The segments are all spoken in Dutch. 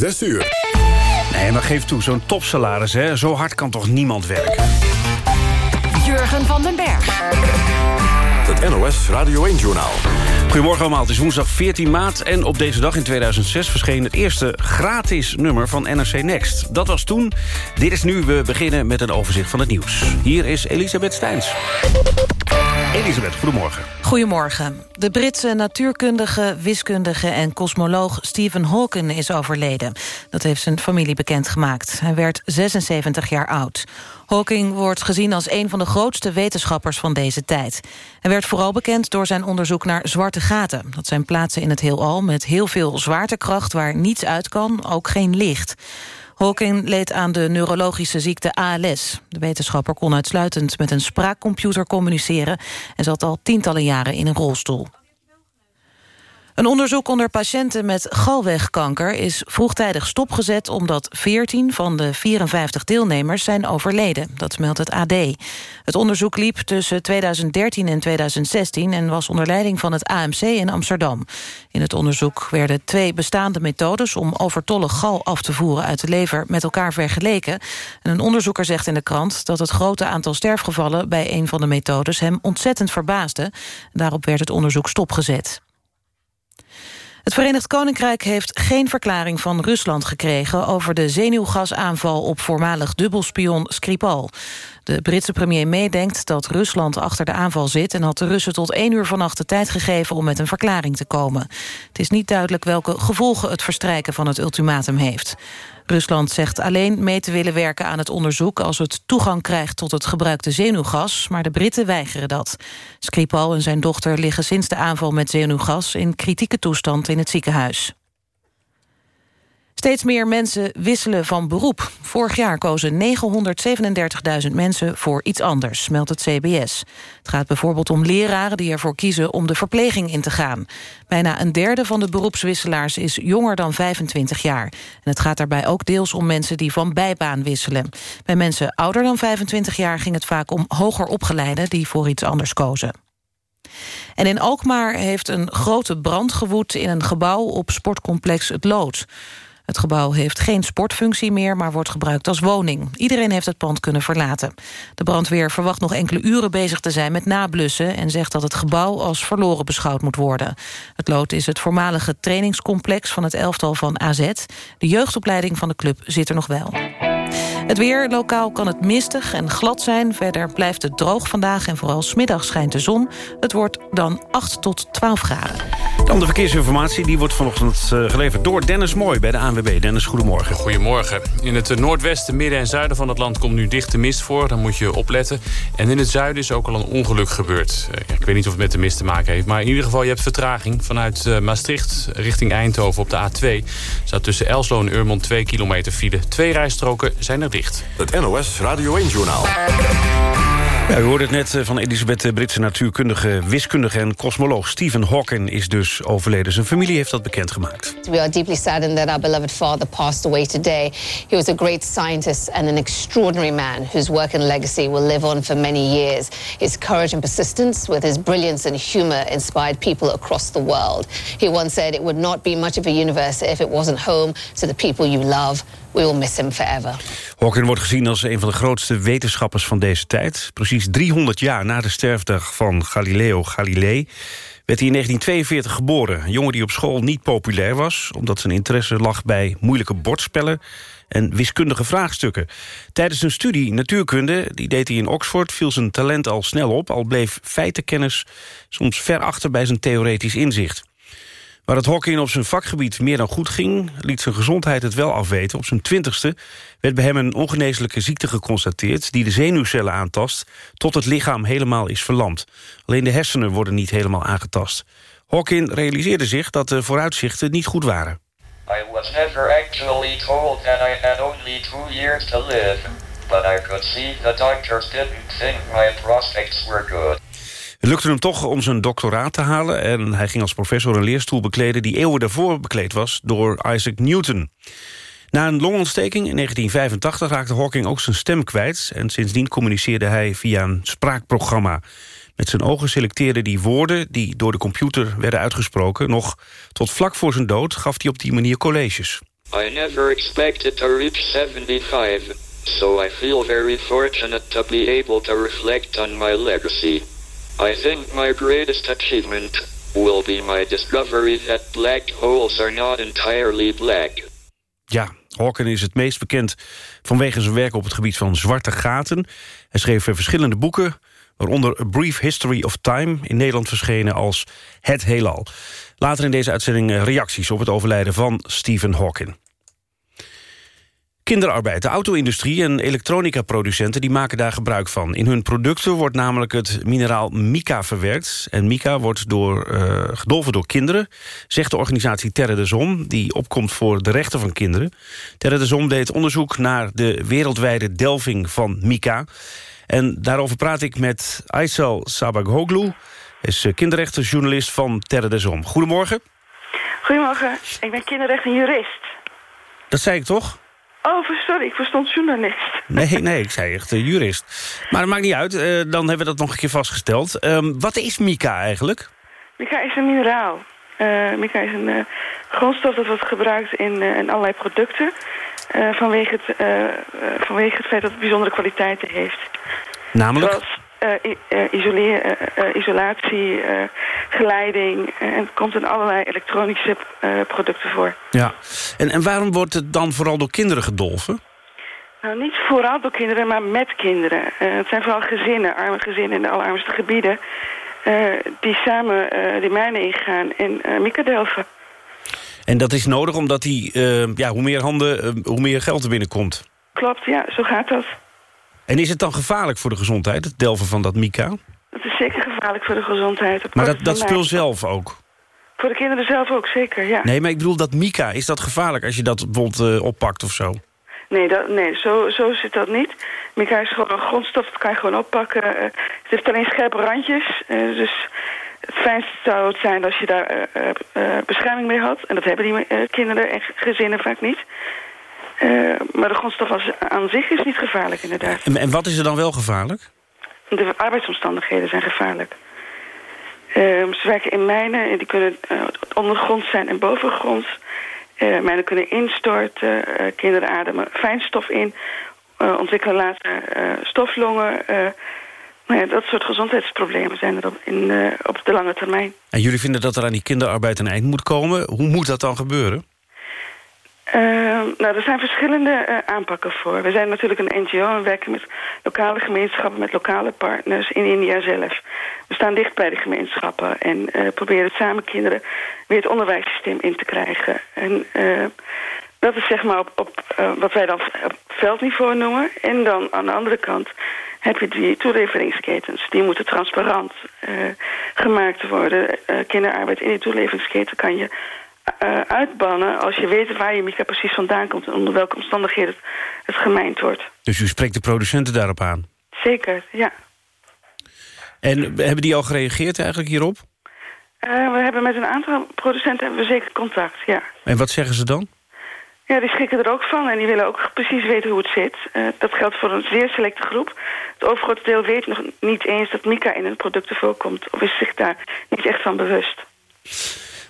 6 uur. Nee, maar geef toe, zo'n topsalaris, hè? zo hard kan toch niemand werken? Jurgen van den Berg. Het NOS Radio 1-journaal. Goedemorgen allemaal, het is woensdag 14 maart... en op deze dag in 2006 verscheen het eerste gratis nummer van NRC Next. Dat was toen. Dit is nu. We beginnen met een overzicht van het nieuws. Hier is Elisabeth Steins. Elisabeth, goedemorgen. Goedemorgen. De Britse natuurkundige, wiskundige en kosmoloog Stephen Hawking is overleden. Dat heeft zijn familie bekendgemaakt. Hij werd 76 jaar oud. Hawking wordt gezien als een van de grootste wetenschappers van deze tijd. Hij werd vooral bekend door zijn onderzoek naar zwarte gaten. Dat zijn plaatsen in het heelal met heel veel zwaartekracht... waar niets uit kan, ook geen licht. Hawking leed aan de neurologische ziekte ALS. De wetenschapper kon uitsluitend met een spraakcomputer communiceren... en zat al tientallen jaren in een rolstoel. Een onderzoek onder patiënten met galwegkanker is vroegtijdig stopgezet omdat 14 van de 54 deelnemers zijn overleden. Dat meldt het AD. Het onderzoek liep tussen 2013 en 2016 en was onder leiding van het AMC in Amsterdam. In het onderzoek werden twee bestaande methodes om overtollig gal af te voeren uit de lever met elkaar vergeleken. En een onderzoeker zegt in de krant dat het grote aantal sterfgevallen bij een van de methodes hem ontzettend verbaasde. Daarop werd het onderzoek stopgezet. Het Verenigd Koninkrijk heeft geen verklaring van Rusland gekregen... over de zenuwgasaanval op voormalig dubbelspion Skripal. De Britse premier meedenkt dat Rusland achter de aanval zit... en had de Russen tot één uur vannacht de tijd gegeven om met een verklaring te komen. Het is niet duidelijk welke gevolgen het verstrijken van het ultimatum heeft. Rusland zegt alleen mee te willen werken aan het onderzoek... als het toegang krijgt tot het gebruikte zenuwgas, maar de Britten weigeren dat. Skripal en zijn dochter liggen sinds de aanval met zenuwgas... in kritieke toestand in het ziekenhuis. Steeds meer mensen wisselen van beroep. Vorig jaar kozen 937.000 mensen voor iets anders, meldt het CBS. Het gaat bijvoorbeeld om leraren die ervoor kiezen om de verpleging in te gaan. Bijna een derde van de beroepswisselaars is jonger dan 25 jaar. En het gaat daarbij ook deels om mensen die van bijbaan wisselen. Bij mensen ouder dan 25 jaar ging het vaak om hoger opgeleiden... die voor iets anders kozen. En in Alkmaar heeft een grote brand gewoed in een gebouw op sportcomplex Het Lood. Het gebouw heeft geen sportfunctie meer, maar wordt gebruikt als woning. Iedereen heeft het pand kunnen verlaten. De brandweer verwacht nog enkele uren bezig te zijn met nablussen... en zegt dat het gebouw als verloren beschouwd moet worden. Het lood is het voormalige trainingscomplex van het elftal van AZ. De jeugdopleiding van de club zit er nog wel. Het weer, lokaal kan het mistig en glad zijn. Verder blijft het droog vandaag en vooral smiddag schijnt de zon. Het wordt dan 8 tot 12 graden. Dan de verkeersinformatie, die wordt vanochtend uh, geleverd door Dennis Mooi bij de ANWB. Dennis, goedemorgen. Goedemorgen. In het noordwesten, midden en zuiden van het land komt nu dichte mist voor. Dan moet je opletten. En in het zuiden is ook al een ongeluk gebeurd. Uh, ik weet niet of het met de mist te maken heeft. Maar in ieder geval, je hebt vertraging. Vanuit Maastricht richting Eindhoven op de A2. Staat tussen Elslo en Urmond 2 kilometer file. Twee rijstroken zijn er dicht. Het NOS Radio 1-journaal. Ja, u hoorde het net eh, van Elisabeth, de Britse natuurkundige, wiskundige en kosmoloog. Stephen Hawking is dus overleden. Zijn familie heeft dat bekendgemaakt. We are deeply saddened that our beloved father passed away today. He was a great scientist and an extraordinary man whose work and legacy will live on for many years. His courage and persistence with his brilliance and humor inspired people across the world. He once said it would not be much of a universe if it wasn't home to the people you love. We will miss him forever. Hawking wordt gezien als een van de grootste wetenschappers van deze tijd. Precies 300 jaar na de sterfdag van Galileo Galilei werd hij in 1942 geboren. Een jongen die op school niet populair was... omdat zijn interesse lag bij moeilijke bordspellen en wiskundige vraagstukken. Tijdens zijn studie natuurkunde, die deed hij in Oxford... viel zijn talent al snel op, al bleef feitenkennis soms ver achter bij zijn theoretisch inzicht. Waar het Hawking op zijn vakgebied meer dan goed ging... liet zijn gezondheid het wel afweten. Op zijn twintigste werd bij hem een ongeneeslijke ziekte geconstateerd... die de zenuwcellen aantast tot het lichaam helemaal is verlamd. Alleen de hersenen worden niet helemaal aangetast. Hawking realiseerde zich dat de vooruitzichten niet goed waren. I was never actually told that I had only two years to live. But I could see the doctors didn't think my prospects were good. Het lukte hem toch om zijn doctoraat te halen... en hij ging als professor een leerstoel bekleden... die eeuwen daarvoor bekleed was door Isaac Newton. Na een longontsteking in 1985 raakte Hawking ook zijn stem kwijt... en sindsdien communiceerde hij via een spraakprogramma. Met zijn ogen selecteerde hij woorden die door de computer werden uitgesproken. Nog tot vlak voor zijn dood gaf hij op die manier colleges. I never expected to reach 75, so I feel very fortunate to be able to reflect on my legacy. I think my greatest achievement will be my discovery that black holes are not entirely black. Ja, Hawking is het meest bekend vanwege zijn werk op het gebied van zwarte gaten. Hij schreef verschillende boeken, waaronder A Brief History of Time... in Nederland verschenen als Het Heelal. Later in deze uitzending eh, reacties op het overlijden van Stephen Hawking. Kinderarbeid. De auto-industrie en elektronica-producenten die maken daar gebruik van. In hun producten wordt namelijk het mineraal mica verwerkt. En mica wordt door, uh, gedolven door kinderen, zegt de organisatie Terre de Zon... die opkomt voor de rechten van kinderen. Terre de Zon deed onderzoek naar de wereldwijde delving van mica. En daarover praat ik met Aysel Sabagoglu... is eh, kinderrechtenjournalist van Terre de Zon. Goedemorgen. Goedemorgen, ik ben kinderrechtenjurist. Dat zei ik toch? Oh, sorry, ik verstond journalist. Nee, nee, ik zei echt uh, jurist. Maar dat maakt niet uit, uh, dan hebben we dat nog een keer vastgesteld. Um, wat is mica eigenlijk? Mica is een mineraal. Uh, mica is een grondstof dat wordt gebruikt in, in allerlei producten... vanwege, het, vanwege het feit dat het bijzondere kwaliteiten heeft. Namelijk? Zoals isoleer, isolatie, geleiding... en het komt in allerlei elektronische producten voor. Ja, en, en waarom wordt het dan vooral door kinderen gedolven? Nou, niet vooral door kinderen, maar met kinderen. Uh, het zijn vooral gezinnen, arme gezinnen in de allerarmste gebieden... Uh, die samen uh, die mijnen ingaan en uh, mica delven. En dat is nodig omdat die, ja, hoe meer handen, hoe meer geld er binnenkomt? Klopt, ja, zo gaat dat. En is het dan gevaarlijk voor de gezondheid, het delven van dat mica? Dat is zeker gevaarlijk voor de gezondheid. Maar dat, dat spul zelf ook? Voor de kinderen zelf ook, zeker, ja. Nee, maar ik bedoel dat mica, is dat gevaarlijk als je dat bijvoorbeeld oppakt of zo? Nee, dat, nee zo, zo zit dat niet. Mica is gewoon een grondstof, dat kan je gewoon oppakken. Uh, het heeft alleen scherpe randjes. Uh, dus het fijnste zou het zijn als je daar bescherming mee had. En dat hebben die kinderen en gezinnen vaak niet. Maar de grondstof als, aan zich is niet gevaarlijk, inderdaad. En, en wat is er dan wel gevaarlijk? De arbeidsomstandigheden zijn gevaarlijk. Ehm, ze werken in mijnen en die kunnen ondergronds zijn en bovengronds. Uh, mijnen kunnen instorten, uh, kinderen ademen fijnstof in, uh, ontwikkelen later stoflongen. nou ja, dat soort gezondheidsproblemen zijn er op, in, op de lange termijn. En jullie vinden dat er aan die kinderarbeid een eind moet komen. Hoe moet dat dan gebeuren? Uh, nou, er zijn verschillende uh, aanpakken voor. We zijn natuurlijk een NGO en werken met lokale gemeenschappen... met lokale partners in India zelf. We staan dicht bij de gemeenschappen en uh, proberen samen kinderen... weer het onderwijssysteem in te krijgen. En dat is zeg maar op, op wat wij dan op veldniveau noemen. En dan aan de andere kant heb je die toeleveringsketens. Die moeten transparant gemaakt worden. kinderarbeid in die toeleveringsketen kan je uh, uitbannen als je weet waar je mica precies vandaan komt... en onder welke omstandigheden het, het gemijnd wordt. Dus u spreekt de producenten daarop aan? Zeker, ja. En hebben die al gereageerd eigenlijk hierop? Uh, we hebben met een aantal producenten hebben we zeker contact, ja. En wat zeggen ze dan? Ja, die schrikken er ook van en die willen ook precies weten hoe het zit. Uh, dat geldt voor een zeer selecte groep. Het overgrote deel weet nog niet eens dat mica in hun producten voorkomt... of is zich daar niet echt van bewust.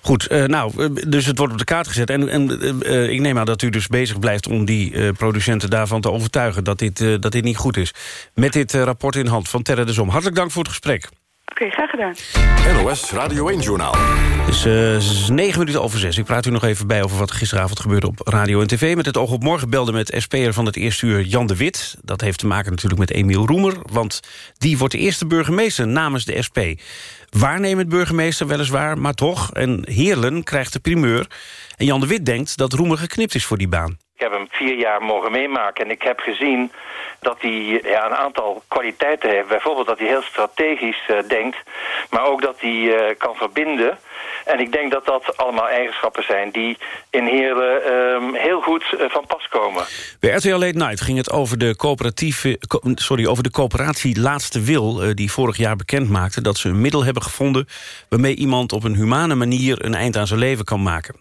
Goed, uh, nou, dus het wordt op de kaart gezet. En, en uh, ik neem aan dat u dus bezig blijft om die uh, producenten daarvan te overtuigen... dat dit, dat dit niet goed is. Met dit rapport in hand van Terre de Zom. Hartelijk dank voor het gesprek. Oké, okay, graag gedaan. NOS Radio 1-journaal. Het is negen minuten over zes. Ik praat u nog even bij over wat gisteravond gebeurde op radio en tv. Met het oog op morgen belde met SP'er van het eerste uur Jan de Wit. Dat heeft te maken natuurlijk met Emiel Roemer. Want die wordt de eerste burgemeester namens de SP. Waarnemend burgemeester weliswaar, maar toch. En Heerlen krijgt de primeur. En Jan de Wit denkt dat Roemer geknipt is voor die baan. Ik heb hem vier jaar mogen meemaken en ik heb gezien dat hij ja, een aantal kwaliteiten heeft. Bijvoorbeeld dat hij heel strategisch uh, denkt, maar ook dat hij uh, kan verbinden. En ik denk dat dat allemaal eigenschappen zijn die in Heerlen uh, heel goed uh, van pas komen. Bij RTL Late Night ging het over de, coöperatieve, co sorry, over de coöperatie Laatste Wil... Uh, die vorig jaar bekend maakte dat ze een middel hebben gevonden... waarmee iemand op een humane manier een eind aan zijn leven kan maken.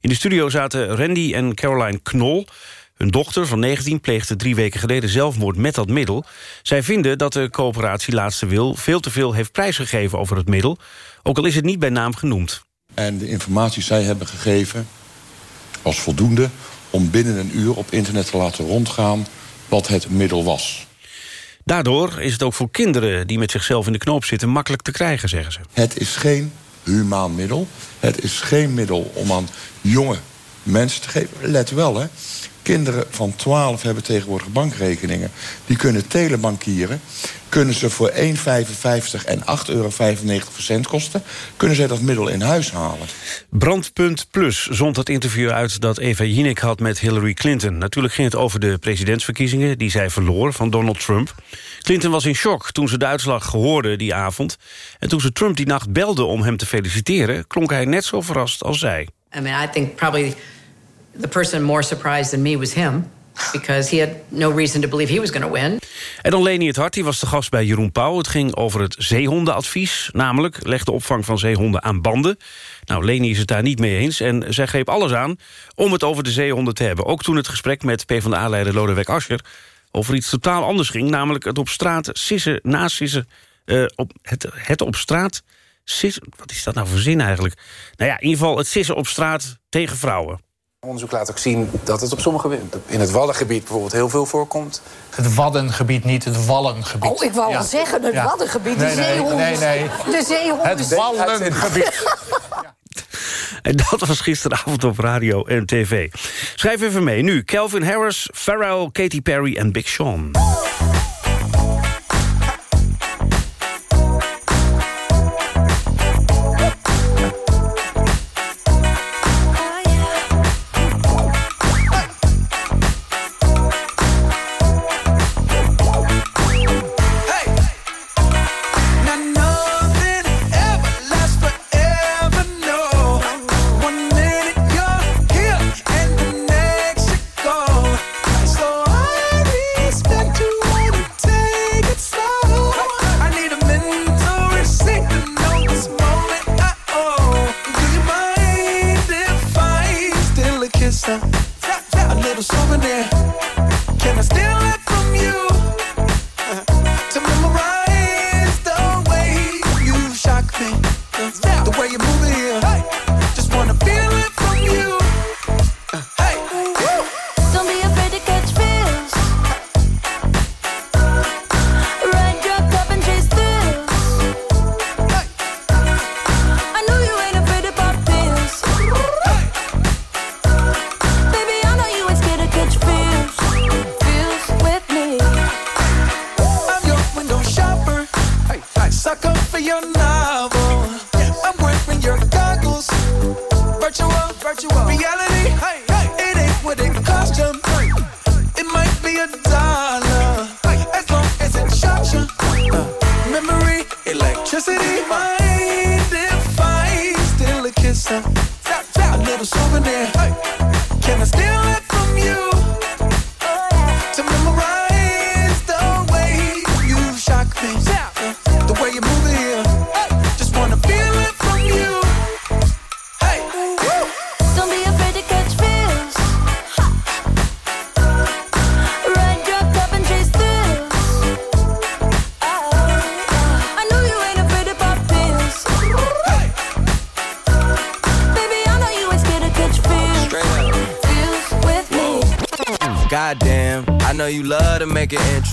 In de studio zaten Randy en Caroline Knol... Hun dochter van 19 pleegde drie weken geleden zelfmoord met dat middel. Zij vinden dat de coöperatie Laatste Wil veel te veel heeft prijsgegeven over het middel... ook al is het niet bij naam genoemd. En de informatie zij hebben gegeven was voldoende om binnen een uur op internet te laten rondgaan wat het middel was. Daardoor is het ook voor kinderen die met zichzelf in de knoop zitten... makkelijk te krijgen, zeggen ze. Het is geen humaan middel. Het is geen middel om aan jonge mensen te geven. Let wel, hè. Kinderen van 12 hebben tegenwoordig bankrekeningen. Die kunnen telebankieren. Kunnen ze voor 1,55 en 8,95 euro cent kosten... kunnen zij dat middel in huis halen. Brandpunt Plus zond het interview uit dat Eva Jinek had met Hillary Clinton. Natuurlijk ging het over de presidentsverkiezingen die zij verloor van Donald Trump. Clinton was in shock toen ze de uitslag hoorde die avond. En toen ze Trump die nacht belde om hem te feliciteren... klonk hij net zo verrast als zij. I mean, I think probably the person more surprised than me was him. Because he had no reason to believe he was going to win. En dan Leni het Hart, die was de gast bij Jeroen Pauw. Het ging over het zeehondenadvies. Namelijk, leg de opvang van zeehonden aan banden. Nou, Leni is het daar niet mee eens. En zij greep alles aan om het over de zeehonden te hebben. Ook toen het gesprek met PvdA-leider Lodewijk Asscher... over iets totaal anders ging. Namelijk het op straat sissen, nasissen... Uh, op het, het op straat sissen... Wat is dat nou voor zin eigenlijk? Nou ja, in ieder geval het sissen op straat tegen vrouwen. Onderzoek laat ook zien dat het op sommige... in het Waddengebied bijvoorbeeld heel veel voorkomt. Het Waddengebied, niet het Wallengebied. Oh, ik wou Ja. al zeggen, het Ja. Waddengebied, Nee, de nee, zeehonden. nee, nee. De zeehonden. Het Wallengebied. En dat was gisteravond op radio en tv. Schrijf even mee. Nu Calvin Harris, Pharrell, Katy Perry en Big Sean. Electricity. Mind if I steal a kiss? Uh, a little souvenir. Can I steal it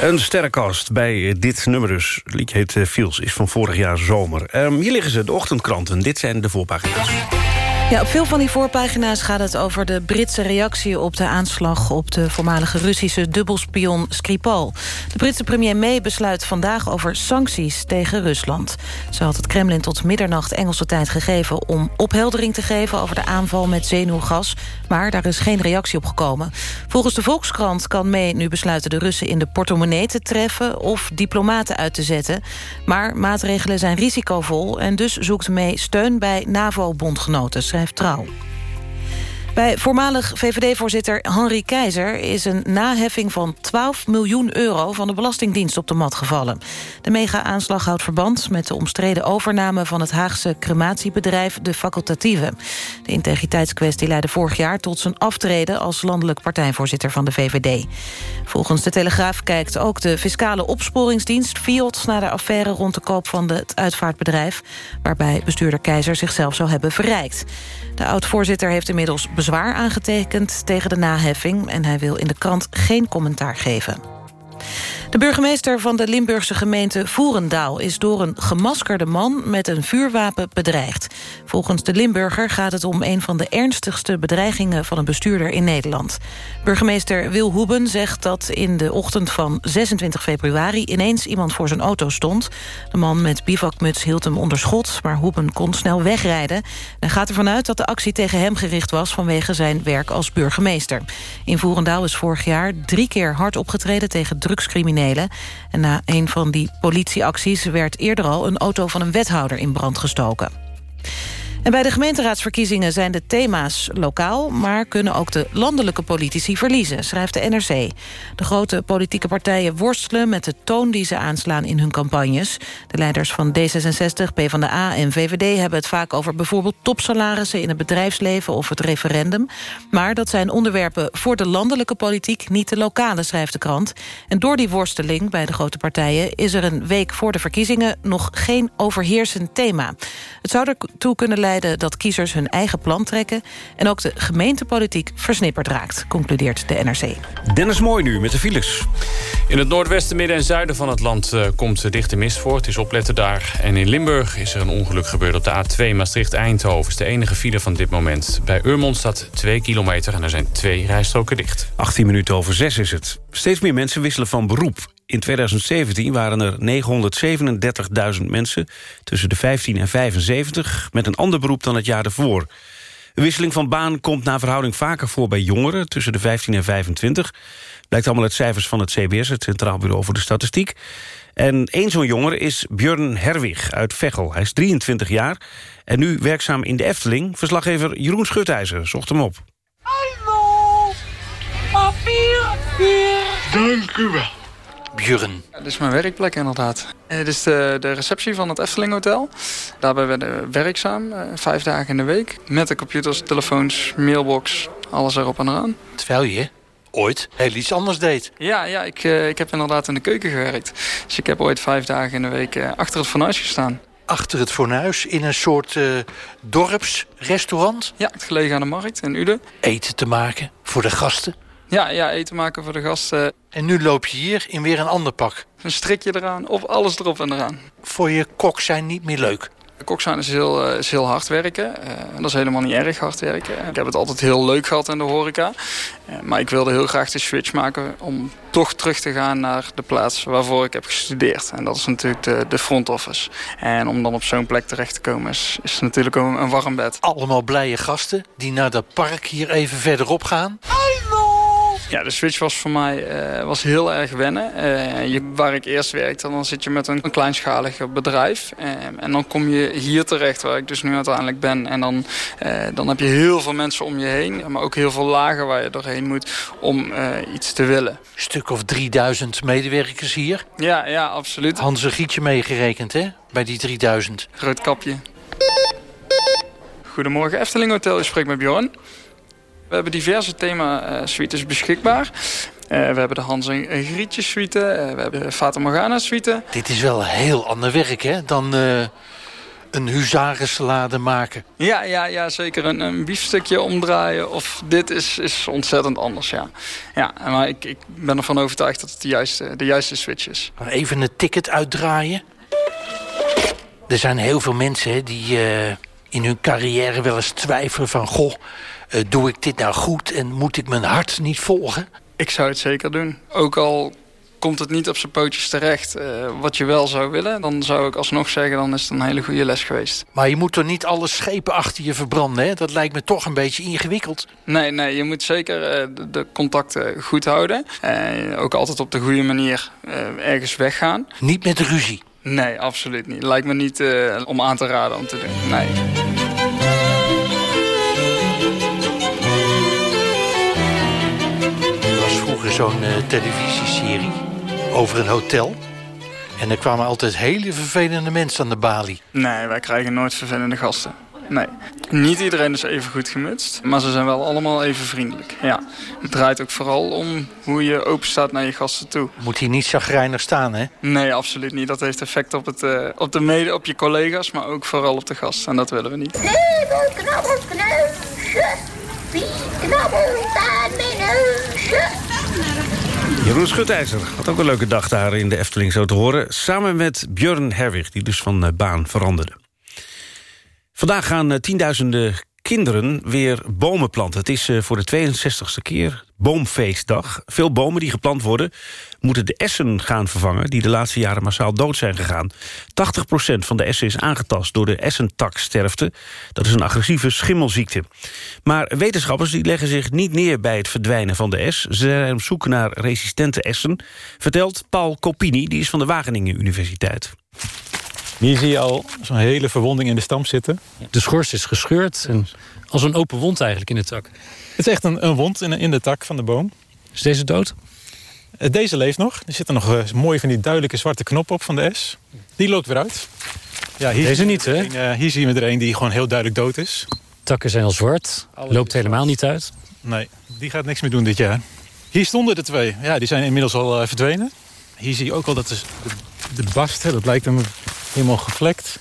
Een sterrenkast bij dit nummer dus. Het heet eh, Fiels, is van vorig jaar zomer. Ehm, hier liggen ze, de ochtendkranten. Dit zijn de voorpagina's. Ja, op veel van die voorpagina's gaat het over de Britse reactie op de aanslag op de voormalige Russische dubbelspion Skripal. De Britse premier May besluit vandaag over sancties tegen Rusland. Ze had het Kremlin tot middernacht Engelse tijd gegeven om opheldering te geven over de aanval met zenuwgas, maar daar is geen reactie op gekomen. Volgens de Volkskrant kan May nu besluiten de Russen in de portemonnee te treffen of diplomaten uit te zetten. Maar maatregelen zijn risicovol en dus zoekt May steun bij NAVO-bondgenoten, schrijft Trouw. Bij voormalig VVD-voorzitter Henry Keizer is een naheffing van 12 miljoen euro van de Belastingdienst op de mat gevallen. De mega-aanslag houdt verband met de omstreden overname van het Haagse crematiebedrijf De Facultatieve. De integriteitskwestie leidde vorig jaar tot zijn aftreden als landelijk partijvoorzitter van de VVD. Volgens de Telegraaf kijkt ook de fiscale opsporingsdienst FIOD naar de affaire rond de koop van het uitvaartbedrijf, waarbij bestuurder Keizer zichzelf zou hebben verrijkt. De oud-voorzitter heeft inmiddels bezwaar aangetekend tegen de naheffing... en hij wil in de krant geen commentaar geven. De burgemeester van de Limburgse gemeente Voerendaal... is door een gemaskerde man met een vuurwapen bedreigd. Volgens de Limburger gaat het om een van de ernstigste bedreigingen... van een bestuurder in Nederland. Burgemeester Wil Hoeben zegt dat in de ochtend van 26 februari... ineens iemand voor zijn auto stond. De man met bivakmuts hield hem onder schot... maar Hoeben kon snel wegrijden. En gaat ervan uit dat de actie tegen hem gericht was... vanwege zijn werk als burgemeester. In Voerendaal is vorig jaar drie keer hard opgetreden tegen drugscriminelen en na een van die politieacties werd eerder al een auto van een wethouder in brand gestoken. En bij de gemeenteraadsverkiezingen zijn de thema's lokaal... maar kunnen ook de landelijke politici verliezen, schrijft de NRC. De grote politieke partijen worstelen met de toon die ze aanslaan in hun campagnes. De leiders van D66, PvdA en VVD hebben het vaak over... bijvoorbeeld topsalarissen in het bedrijfsleven of het referendum. Maar dat zijn onderwerpen voor de landelijke politiek... niet de lokale, schrijft de krant. En door die worsteling bij de grote partijen... is er een week voor de verkiezingen nog geen overheersend thema. Het zou ertoe kunnen leiden dat kiezers hun eigen plan trekken... en ook de gemeentepolitiek versnipperd raakt, concludeert de NRC. Dennis Mooi nu met de files. In het noordwesten, midden en zuiden van het land uh, komt dichte mist voor. Het is opletten daar. En in Limburg is er een ongeluk gebeurd op de A2 Maastricht-Eindhoven. is de enige file van dit moment. Bij Urmond staat 2 kilometer en er zijn twee rijstroken dicht. 18 minuten over 6 is het. Steeds meer mensen wisselen van beroep. In 2017 waren er 937.000 mensen tussen de 15 en 75... met een ander beroep dan het jaar ervoor. Een wisseling van baan komt naar verhouding vaker voor bij jongeren... tussen de 15 en 25. Blijkt allemaal uit cijfers van het CBS, het Centraal Bureau voor de Statistiek. En één zo'n jongere is Björn Herwig uit Veghel. Hij is 23 jaar en nu werkzaam in de Efteling. Verslaggever Jeroen Schutijzer zocht hem op. Hallo, papier, Dank u wel. Ja, dit is mijn werkplek inderdaad. Eh, dit is de, de receptie van het Efteling Hotel. Daarbij ben ik werkzaam, eh, vijf dagen in de week. Met de computers, telefoons, mailbox, alles erop en eraan. Terwijl je ooit heel iets anders deed. Ja, ja ik, uh, ik heb inderdaad in de keuken gewerkt. Dus ik heb ooit vijf dagen in de week achter het fornuis gestaan. Achter het fornuis in een soort uh, dorpsrestaurant? Ja, het gelegen aan de markt in Uden. Eten te maken voor de gasten? Ja, ja, eten maken voor de gasten. En nu loop je hier in weer een ander pak. Een strikje eraan, of alles erop en eraan. Voor je kok zijn niet meer leuk? Kok zijn is heel, is heel hard werken. Uh, dat is helemaal niet erg hard werken. Ik heb het altijd heel leuk gehad in de horeca. Uh, maar ik wilde heel graag de switch maken om toch terug te gaan naar de plaats waarvoor ik heb gestudeerd. En dat is natuurlijk de, de front office. En om dan op zo'n plek terecht te komen is, is natuurlijk een, een warm bed. Allemaal blije gasten die naar dat park hier even verderop gaan. Ja, de switch was voor mij uh, was heel erg wennen. Uh, je, waar ik eerst werkte, dan zit je met een, een kleinschalig bedrijf. Uh, en dan kom je hier terecht, waar ik dus nu uiteindelijk ben. En dan, dan heb je heel veel mensen om je heen. Maar ook heel veel lagen waar je doorheen moet om iets te willen. Een stuk of 3000 medewerkers hier. Ja, ja, absoluut. Hans een Gietje meegerekend, hè? Bij die 3000. Groot kapje. Goedemorgen Efteling Hotel, ik spreek met Bjorn. We hebben diverse thema-suites beschikbaar. Uh, we hebben de Hans en Grietje suite. Uh, we hebben de Fata Morgana suite. Dit is wel heel ander werk hè, dan uh, een huzarensalade maken. Ja, ja, ja zeker. Een, een biefstukje omdraaien of dit is, is ontzettend anders, ja. Ja, maar ik, ik ben ervan overtuigd dat het de juiste, de juiste switch is. Even een ticket uitdraaien. Er zijn heel veel mensen hè, die eh, in hun carrière wel eens twijfelen van... goh, eh, doe ik dit nou goed en moet ik mijn hart niet volgen? Ik zou het zeker doen. Ook al komt het niet op zijn pootjes terecht eh, wat je wel zou willen... dan zou ik alsnog zeggen, dan is het een hele goede les geweest. Maar je moet toch niet alle schepen achter je verbranden, hè? Dat lijkt me toch een beetje ingewikkeld. Nee, nee, je moet zeker eh, de, de contacten goed houden. Eh, ook altijd op de goede manier ergens weggaan. Niet met ruzie? Nee, absoluut niet. Lijkt me niet om aan te raden om te doen. Nee. Zo'n eh, televisieserie over een hotel. En er kwamen altijd hele vervelende mensen aan de balie. Nee, wij krijgen nooit vervelende gasten. Nee. Niet iedereen is even goed gemutst, maar ze zijn wel allemaal even vriendelijk. Ja. Het draait ook vooral om hoe je open staat naar je gasten toe. Moet hier niet chagrijnig staan, hè? Nee, absoluut niet. Dat heeft effect op, het, eh, op, de mede, op je collega's, maar ook vooral op de gasten. En dat willen we niet. Knubbel, knabbel, kneusje. Wie knabbelt aan mijn neusje? Jeroen Schutijzer had ook een leuke dag daar in de Efteling zo te horen. Samen met Björn Herwig, die dus van eh, baan veranderde. Vandaag gaan eh, tienduizenden kinderen weer bomen planten. Het is eh, voor de 62e keer boomfeestdag. Veel bomen die geplant worden... moeten de essen gaan vervangen... die de laatste jaren massaal dood zijn gegaan. 80% van de essen is aangetast door de essentaksterfte. Dat is een agressieve schimmelziekte. Maar wetenschappers die leggen zich niet neer bij het verdwijnen van de es. Ze zijn op zoek naar resistente essen. Vertelt Paul Copini, die is van de Wageningen Universiteit. Hier zie je al zo'n hele verwonding in de stam zitten. De schors is gescheurd en als een open wond eigenlijk in de tak. Het is echt een, een wond in, in de tak van de boom. Is deze dood? Eh, Deze leeft nog. Er zitten nog eh, mooi van die duidelijke zwarte knop op van de S. Die loopt weer uit. Ja, hier Deze niet, hè? een, eh, hier zien we er een die gewoon heel duidelijk dood is. Takken zijn al zwart. Loopt helemaal niet uit. Nee, die gaat niks meer doen dit jaar. Hier stonden er twee. Ja, die zijn inmiddels al verdwenen. Hier zie je ook al dat de, de, de bast, hè, dat lijkt hem helemaal gevlekt.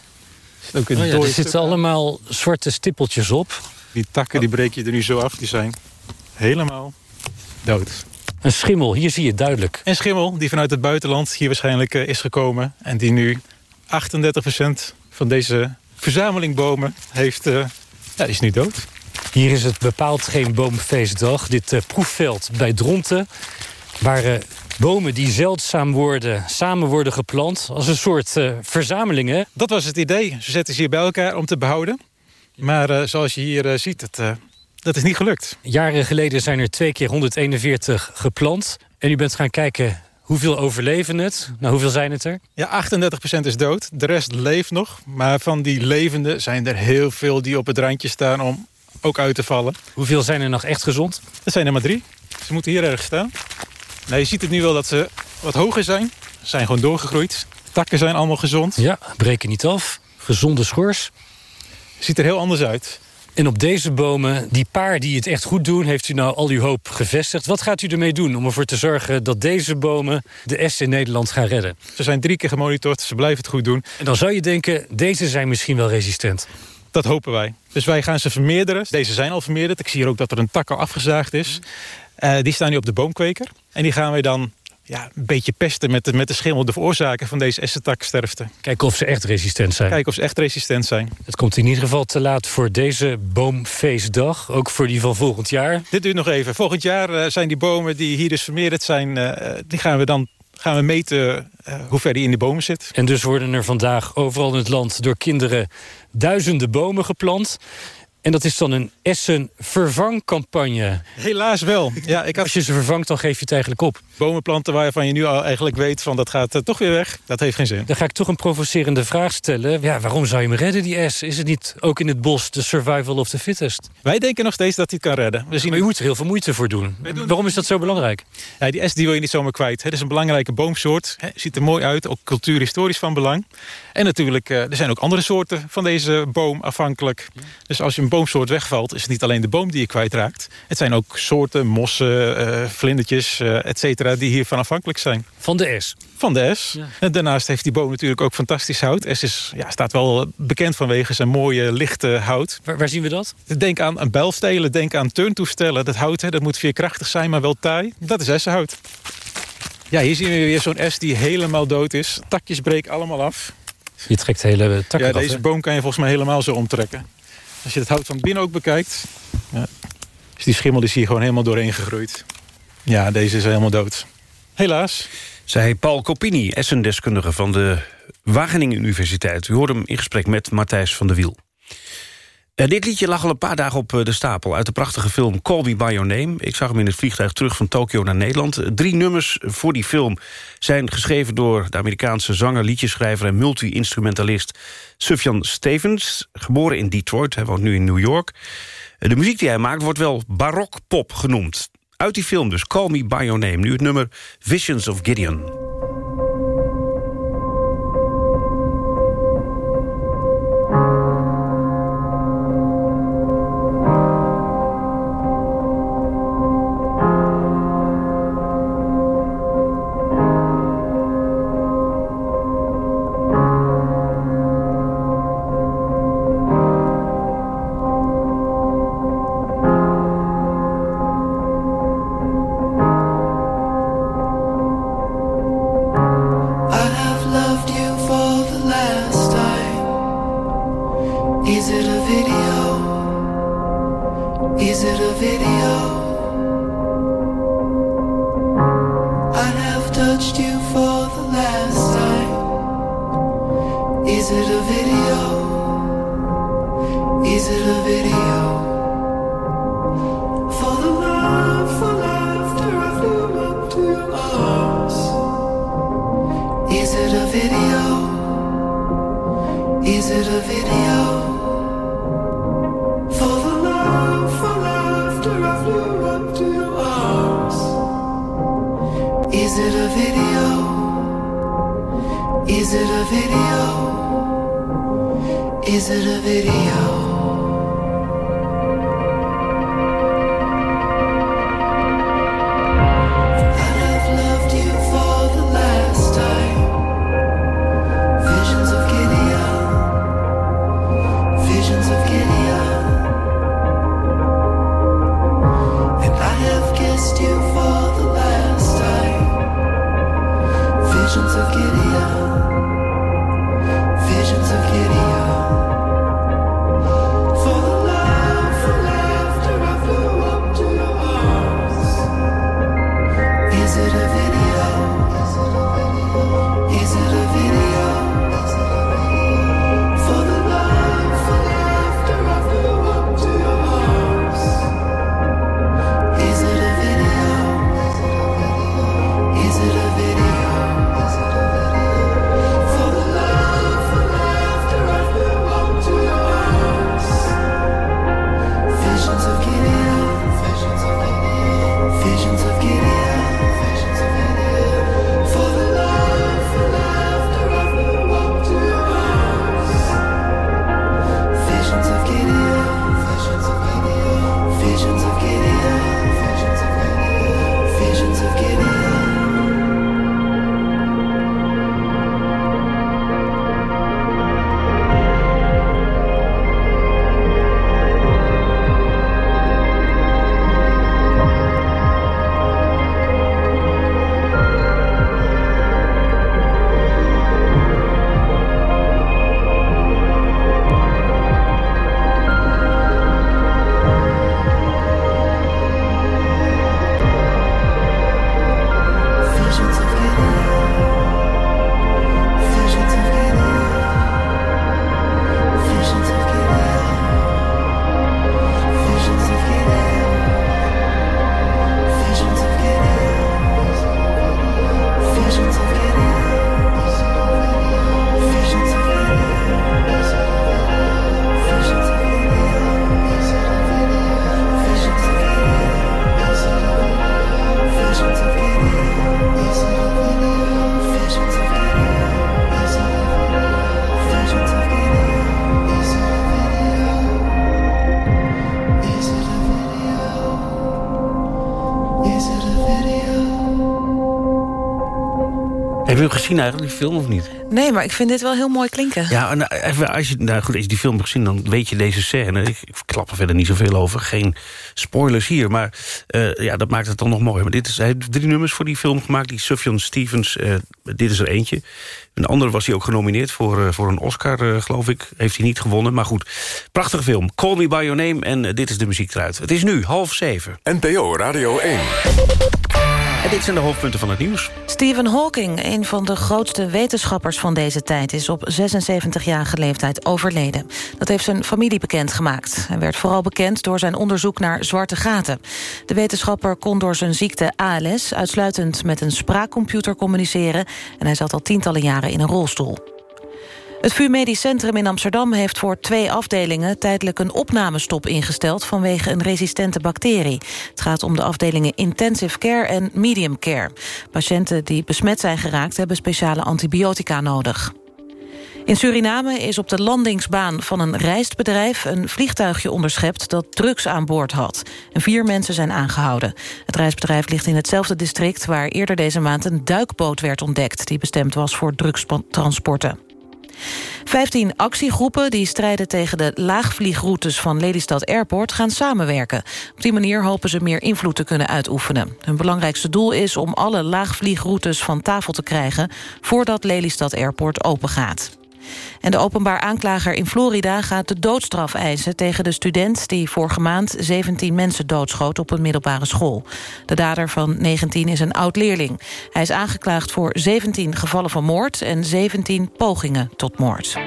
Er zit ook een Oh ja, er zitten allemaal zwarte stippeltjes op. Die takken die breek je er nu zo af. Die zijn helemaal dood. Een schimmel, hier zie je het duidelijk. En schimmel die vanuit het buitenland hier waarschijnlijk eh, is gekomen. En die nu 38% van deze verzameling bomen heeft, eh, ja, is nu dood. Hier is het bepaald geen boomfeestdag. Dit eh, proefveld bij Dronten. Waar eh, bomen die zeldzaam worden, samen worden geplant. Als een soort eh, verzameling, hè? Dat was het idee. Ze zetten ze hier bij elkaar om te behouden. Maar eh, zoals je hier eh, ziet, het, dat is niet gelukt. Jaren geleden zijn er twee keer 141 geplant. En u bent gaan kijken hoeveel overleven het. Nou, hoeveel zijn het er? Ja, 38% is dood. De rest leeft nog. Maar van die levenden zijn er heel veel die op het randje staan om ook uit te vallen. Hoeveel zijn er nog echt gezond? Er zijn er maar drie. Ze moeten hier ergens staan. Nou, je ziet het nu wel dat ze wat hoger zijn. Ze zijn gewoon doorgegroeid. De takken zijn allemaal gezond. Ja, breken niet af. Gezonde schors. Ziet er heel anders uit. En op deze bomen, die paar die het echt goed doen... heeft u nou al uw hoop gevestigd. Wat gaat u ermee doen om ervoor te zorgen dat deze bomen... de S in Nederland gaan redden? Ze zijn drie keer gemonitord, ze blijven het goed doen. En dan zou je denken, deze zijn misschien wel resistent. Dat hopen wij. Dus wij gaan ze vermeerderen. Deze zijn al vermeerderd. Ik zie hier ook dat er een tak al afgezaagd is. Eh, die staan nu op de boomkweker. En die gaan wij dan ja, een beetje pesten met de, met de schimmel... de veroorzaker van deze essentaksterfte. Kijken of ze echt resistent zijn. Kijken of ze echt resistent zijn. Het komt in ieder geval te laat voor deze boomfeestdag. Ook voor die van volgend jaar. Dit duurt nog even. Volgend jaar eh, zijn die bomen die hier dus vermeerderd zijn... eh, die gaan we dan gaan we meten hoe ver die in de bomen zit. En dus worden er vandaag overal in het land door kinderen duizenden bomen geplant. En dat is dan een Essen-vervangcampagne. Helaas wel. Ja, ik had... Als je ze vervangt, dan geef je het eigenlijk op. Bomen planten waarvan je nu al eigenlijk weet van dat gaat eh, toch weer weg. Dat heeft geen zin. Dan ga ik toch een provocerende vraag stellen. Ja, waarom zou je me redden, die S? Is het niet ook in het bos de survival of the fittest? Wij denken nog steeds dat hij het kan redden. We zien... Maar u moet er heel veel moeite voor doen. Waarom is dat zo belangrijk? Ja, die S die wil je niet zomaar kwijt. Het is een belangrijke boomsoort. Ziet er mooi uit, ook cultuurhistorisch van belang. En natuurlijk, eh, er zijn ook andere soorten van deze boom afhankelijk. Dus als je een boom boomsoort wegvalt... is het niet alleen de boom die je kwijtraakt. Het zijn ook soorten, mossen, eh, vlindertjes, eh et cetera... die hiervan afhankelijk zijn. Van de S? Van de S. En daarnaast heeft die boom natuurlijk ook fantastisch hout. S is, ja, staat wel bekend vanwege zijn mooie, lichte hout. Waar, waar zien we dat? Denk aan, aan bijlstelen, denk aan turntoestellen. Dat hout, hè, dat moet veerkrachtig zijn, maar wel taai. Dat is essenhout. Ja, hier zien we weer zo'n S die helemaal dood is. Takjes breken allemaal af. Je trekt de hele tak Ja, deze hè? boom kan je volgens mij helemaal zo omtrekken. Als je het hout van binnen ook bekijkt... Ja, is die schimmel is hier gewoon helemaal doorheen gegroeid. Ja, deze is helemaal dood. Helaas. Zei Paul Copini, Essen-deskundige van de Wageningen Universiteit. U hoort hem in gesprek met Matthijs van der Wiel. Eh, dit liedje lag al een paar dagen op eh, de stapel... uit de prachtige film Call Me By Your Name. Ik zag hem in het vliegtuig terug van Tokio naar Nederland. Eh, Drie nummers voor die film zijn geschreven door de Amerikaanse zanger, liedjeschrijver... en multi-instrumentalist Sufjan Stevens. Geboren in Detroit, hij woont nu in New York. Eh, De muziek die hij maakt wordt wel barokpop genoemd. Uit die film dus, Call Me By Your Name. Nu het nummer Visions of Gideon. Video? Is it a video? Hem gezien eigenlijk, die film, of niet? Nee, maar ik vind dit wel heel mooi klinken. Ja, nou, even, als, je, nou goed, als je die film hebt gezien, dan weet je deze scène. Ik, ik klap er verder niet zoveel over. Geen spoilers hier, maar eh, ja, dat maakt het dan nog mooi. Maar dit is, hij heeft drie nummers voor die film gemaakt. Die Sufjan Stevens, eh, dit is er eentje. Een andere was hij ook genomineerd voor, eh, voor een Oscar, eh, geloof ik. Heeft hij niet gewonnen, maar goed. Prachtige film. Call Me By Your Name en dit is de muziek eruit. Het is nu half zeven. NPO Radio 1. Dit zijn de hoofdpunten van het nieuws. Stephen Hawking, een van de grootste wetenschappers van deze tijd... is op 76-jarige leeftijd overleden. Dat heeft zijn familie bekendgemaakt. Hij werd vooral bekend door zijn onderzoek naar zwarte gaten. De wetenschapper kon door zijn ziekte ALS... uitsluitend met een spraakcomputer communiceren... en hij zat al tientallen jaren in een rolstoel. Het VU Medisch Centrum in Amsterdam heeft voor twee afdelingen... tijdelijk een opnamestop ingesteld vanwege een resistente bacterie. Het gaat om de afdelingen Intensive Care en Medium Care. Patiënten die besmet zijn geraakt hebben speciale antibiotica nodig. In Suriname is op de landingsbaan van een rijstbedrijf... een vliegtuigje onderschept dat drugs aan boord had. En vier mensen zijn aangehouden. Het reisbedrijf ligt in hetzelfde district... waar eerder deze maand een duikboot werd ontdekt... die bestemd was voor drugstransporten. Vijftien actiegroepen die strijden tegen de laagvliegroutes van Lelystad Airport gaan samenwerken. Op die manier hopen ze meer invloed te kunnen uitoefenen. Hun belangrijkste doel is om alle laagvliegroutes van tafel te krijgen voordat Lelystad Airport opengaat. En de openbaar aanklager in Florida gaat de doodstraf eisen... tegen de student die vorige maand 17 mensen doodschoot op een middelbare school. De dader van 19 is een oud-leerling. Hij is aangeklaagd voor 17 gevallen van moord... en 17 pogingen tot moord.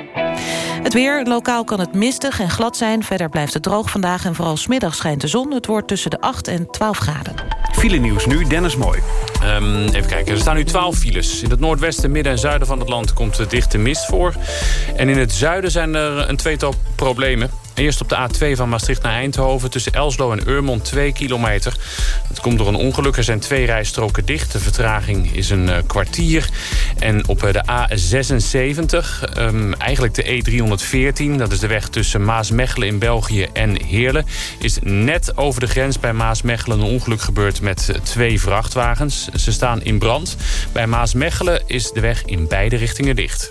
Het weer, lokaal kan het mistig en glad zijn. Verder blijft het droog vandaag en vooral smiddag schijnt de zon. Het wordt tussen de 8 en 12 graden. File nieuws nu, Dennis Mooi. Ehm, even kijken, er staan nu 12 files. In het noordwesten, midden en zuiden van het land komt de dichte mist voor. En in het zuiden zijn er een tweetal problemen. Eerst op de A2 van Maastricht naar Eindhoven... tussen Elslo en Urmond 2 kilometer. Dat komt door een ongeluk. Er zijn twee rijstroken dicht. De vertraging is een uh, kwartier. En op uh, de A76, um, eigenlijk de E314... dat is de weg tussen Maasmechelen in België en Heerlen... is net over de grens bij Maasmechelen een ongeluk gebeurd... met uh, twee vrachtwagens. Ze staan in brand. Bij Maasmechelen is de weg in beide richtingen dicht.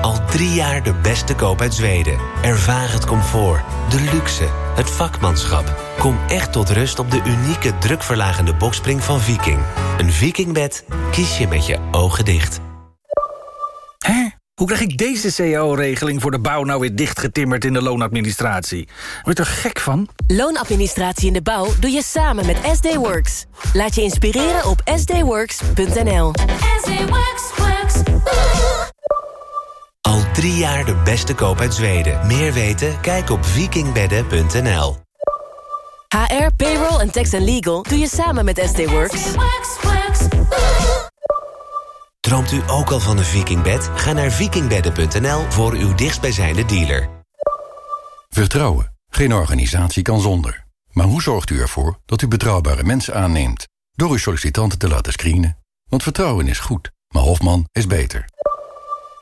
Al drie jaar de beste koop uit Zweden. Ervaar het comfort, de luxe, het vakmanschap. Kom echt tot rust op de unieke drukverlagende bokspring van Viking. Een Vikingbed kies je met je ogen dicht. Hè? Hoe krijg ik deze cao-regeling voor de bouw nou weer dichtgetimmerd in de loonadministratie? Word je er gek van? Loonadministratie in de bouw doe je samen met SD Works. Laat je inspireren op sdworks.nl. Al drie jaar de beste koop uit Zweden. Meer weten? Kijk op vikingbedden.nl. HR, payroll en tax and legal doe je samen met SD Works. Droomt u ook al van een vikingbed? Ga naar vikingbedden.nl voor uw dichtstbijzijnde dealer. Vertrouwen. Geen organisatie kan zonder. Maar hoe zorgt u ervoor dat u betrouwbare mensen aanneemt? Door uw sollicitanten te laten screenen. Want vertrouwen is goed, maar Hofman is beter.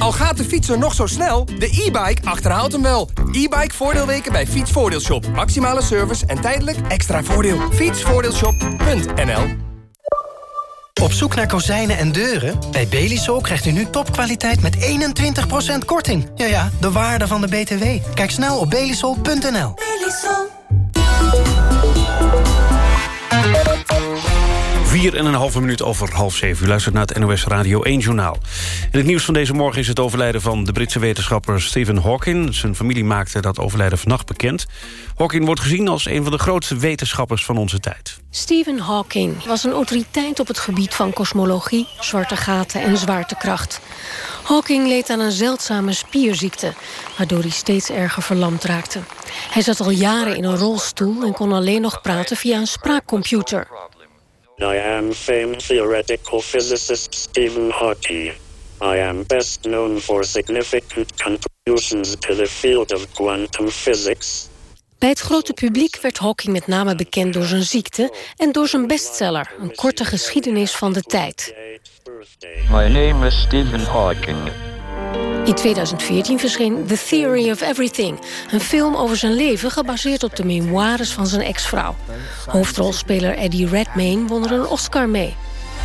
Al gaat de fietser nog zo snel, de e-bike achterhaalt hem wel. E-bike voordeelweken bij Fietsvoordeelshop. Maximale service en tijdelijk extra voordeel. Fietsvoordeelshop.nl Op zoek naar kozijnen en deuren? Bij Belisol krijgt u nu topkwaliteit met 21% korting. Ja ja, de waarde van de BTW. Kijk snel op belisol.nl. Vier en een halve minuut over half zeven. U luistert naar het NOS Radio 1 Journaal. In het nieuws van deze morgen is het overlijden van de Britse wetenschapper Stephen Hawking. Zijn familie maakte dat overlijden vannacht bekend. Hawking wordt gezien als een van de grootste wetenschappers van onze tijd. Stephen Hawking was een autoriteit op het gebied van kosmologie, zwarte gaten en zwaartekracht. Hawking leed aan een zeldzame spierziekte, waardoor hij steeds erger verlamd raakte. Hij zat al jaren in een rolstoel en kon alleen nog praten via een spraakcomputer. I am famed theoretical physicist Stephen Hawking. I am best known for significant contributions to the field of quantum physics. Bij het grote publiek werd Hawking met name bekend door zijn ziekte... en door zijn bestseller, een korte geschiedenis van de tijd. My name is Stephen Hawking. In 2014 verscheen The Theory of Everything... een film over zijn leven gebaseerd op de memoires van zijn ex-vrouw. Hoofdrolspeler Eddie Redmayne won er een Oscar mee.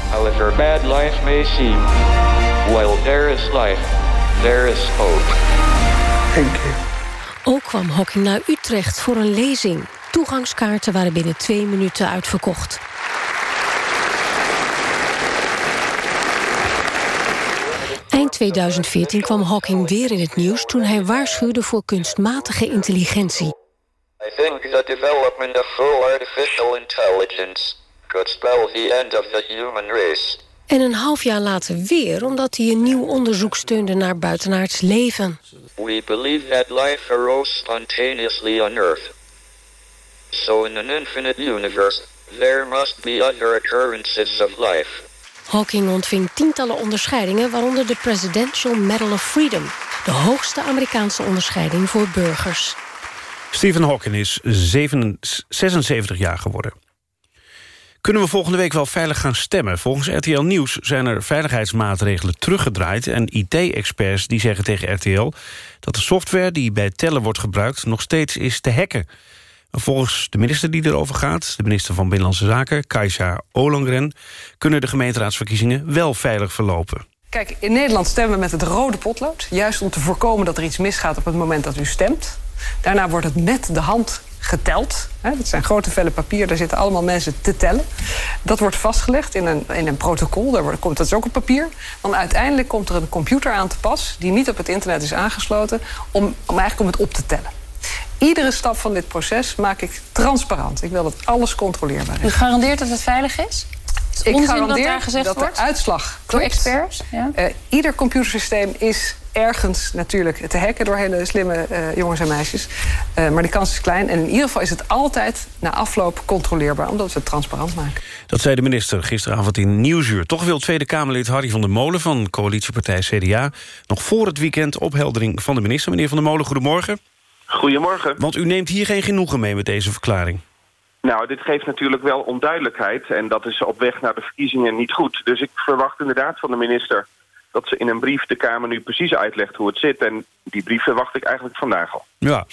However bad life may seem, while there is life, there is hope. Thank you. Ook kwam Hawking naar Utrecht voor een lezing. Toegangskaarten waren binnen twee minuten uitverkocht. Eind 2014 kwam Hawking weer in het nieuws toen hij waarschuwde voor kunstmatige intelligentie. I think the development of full artificial intelligence could spell the end of the human race. En een half jaar later weer omdat hij een nieuw onderzoek steunde naar buitenaards leven. We believe that life arose spontaneously on Earth. So in an infinite universe, there must be other occurrences of life. Hawking ontving tientallen onderscheidingen, waaronder de Presidential Medal of Freedom, de hoogste Amerikaanse onderscheiding voor burgers. Stephen Hawking is 7 76 jaar geworden. Kunnen we volgende week wel veilig gaan stemmen? Volgens RTL Nieuws zijn er veiligheidsmaatregelen teruggedraaid... en IT-experts die zeggen tegen RTL... dat de software die bij tellen wordt gebruikt nog steeds is te hacken. Volgens de minister die erover gaat, de minister van Binnenlandse Zaken... Kajsa Ollongren, kunnen de gemeenteraadsverkiezingen wel veilig verlopen. Kijk, in Nederland stemmen we met het rode potlood. Juist om te voorkomen dat er iets misgaat op het moment dat u stemt. Daarna wordt het met de hand geteld. Dat zijn grote vellen papier, daar zitten allemaal mensen te tellen. Dat wordt vastgelegd in een, in een protocol, daar komt, dat is ook op papier. Dan uiteindelijk komt er een computer aan te pas... die niet op het internet is aangesloten, om, om eigenlijk om het op te tellen. Iedere stap van dit proces maak ik transparant. Ik wil dat alles controleerbaar is. U garandeert dat het veilig is? Ik garandeer daar gezegd dat wordt? de uitslag Door klopt. experts? Ja. Eh, ieder computersysteem is ergens natuurlijk te hacken door hele slimme eh, jongens en meisjes. Eh, maar die kans is klein. En in ieder geval is het altijd na afloop controleerbaar, omdat we het transparant maken. Dat zei de minister gisteravond in Nieuwsuur. Toch wil Tweede Kamerlid Harry van der Molen van coalitiepartij CDA... nog voor het weekend opheldering van de minister. Meneer van der Molen, goedemorgen. Goedemorgen. Want u neemt hier geen genoegen mee met deze verklaring. Nou, dit geeft natuurlijk wel onduidelijkheid. En dat is op weg naar de verkiezingen niet goed. Dus ik verwacht inderdaad van de minister dat ze in een brief de Kamer nu precies uitlegt hoe het zit. En die brief verwacht ik eigenlijk vandaag al. Ja,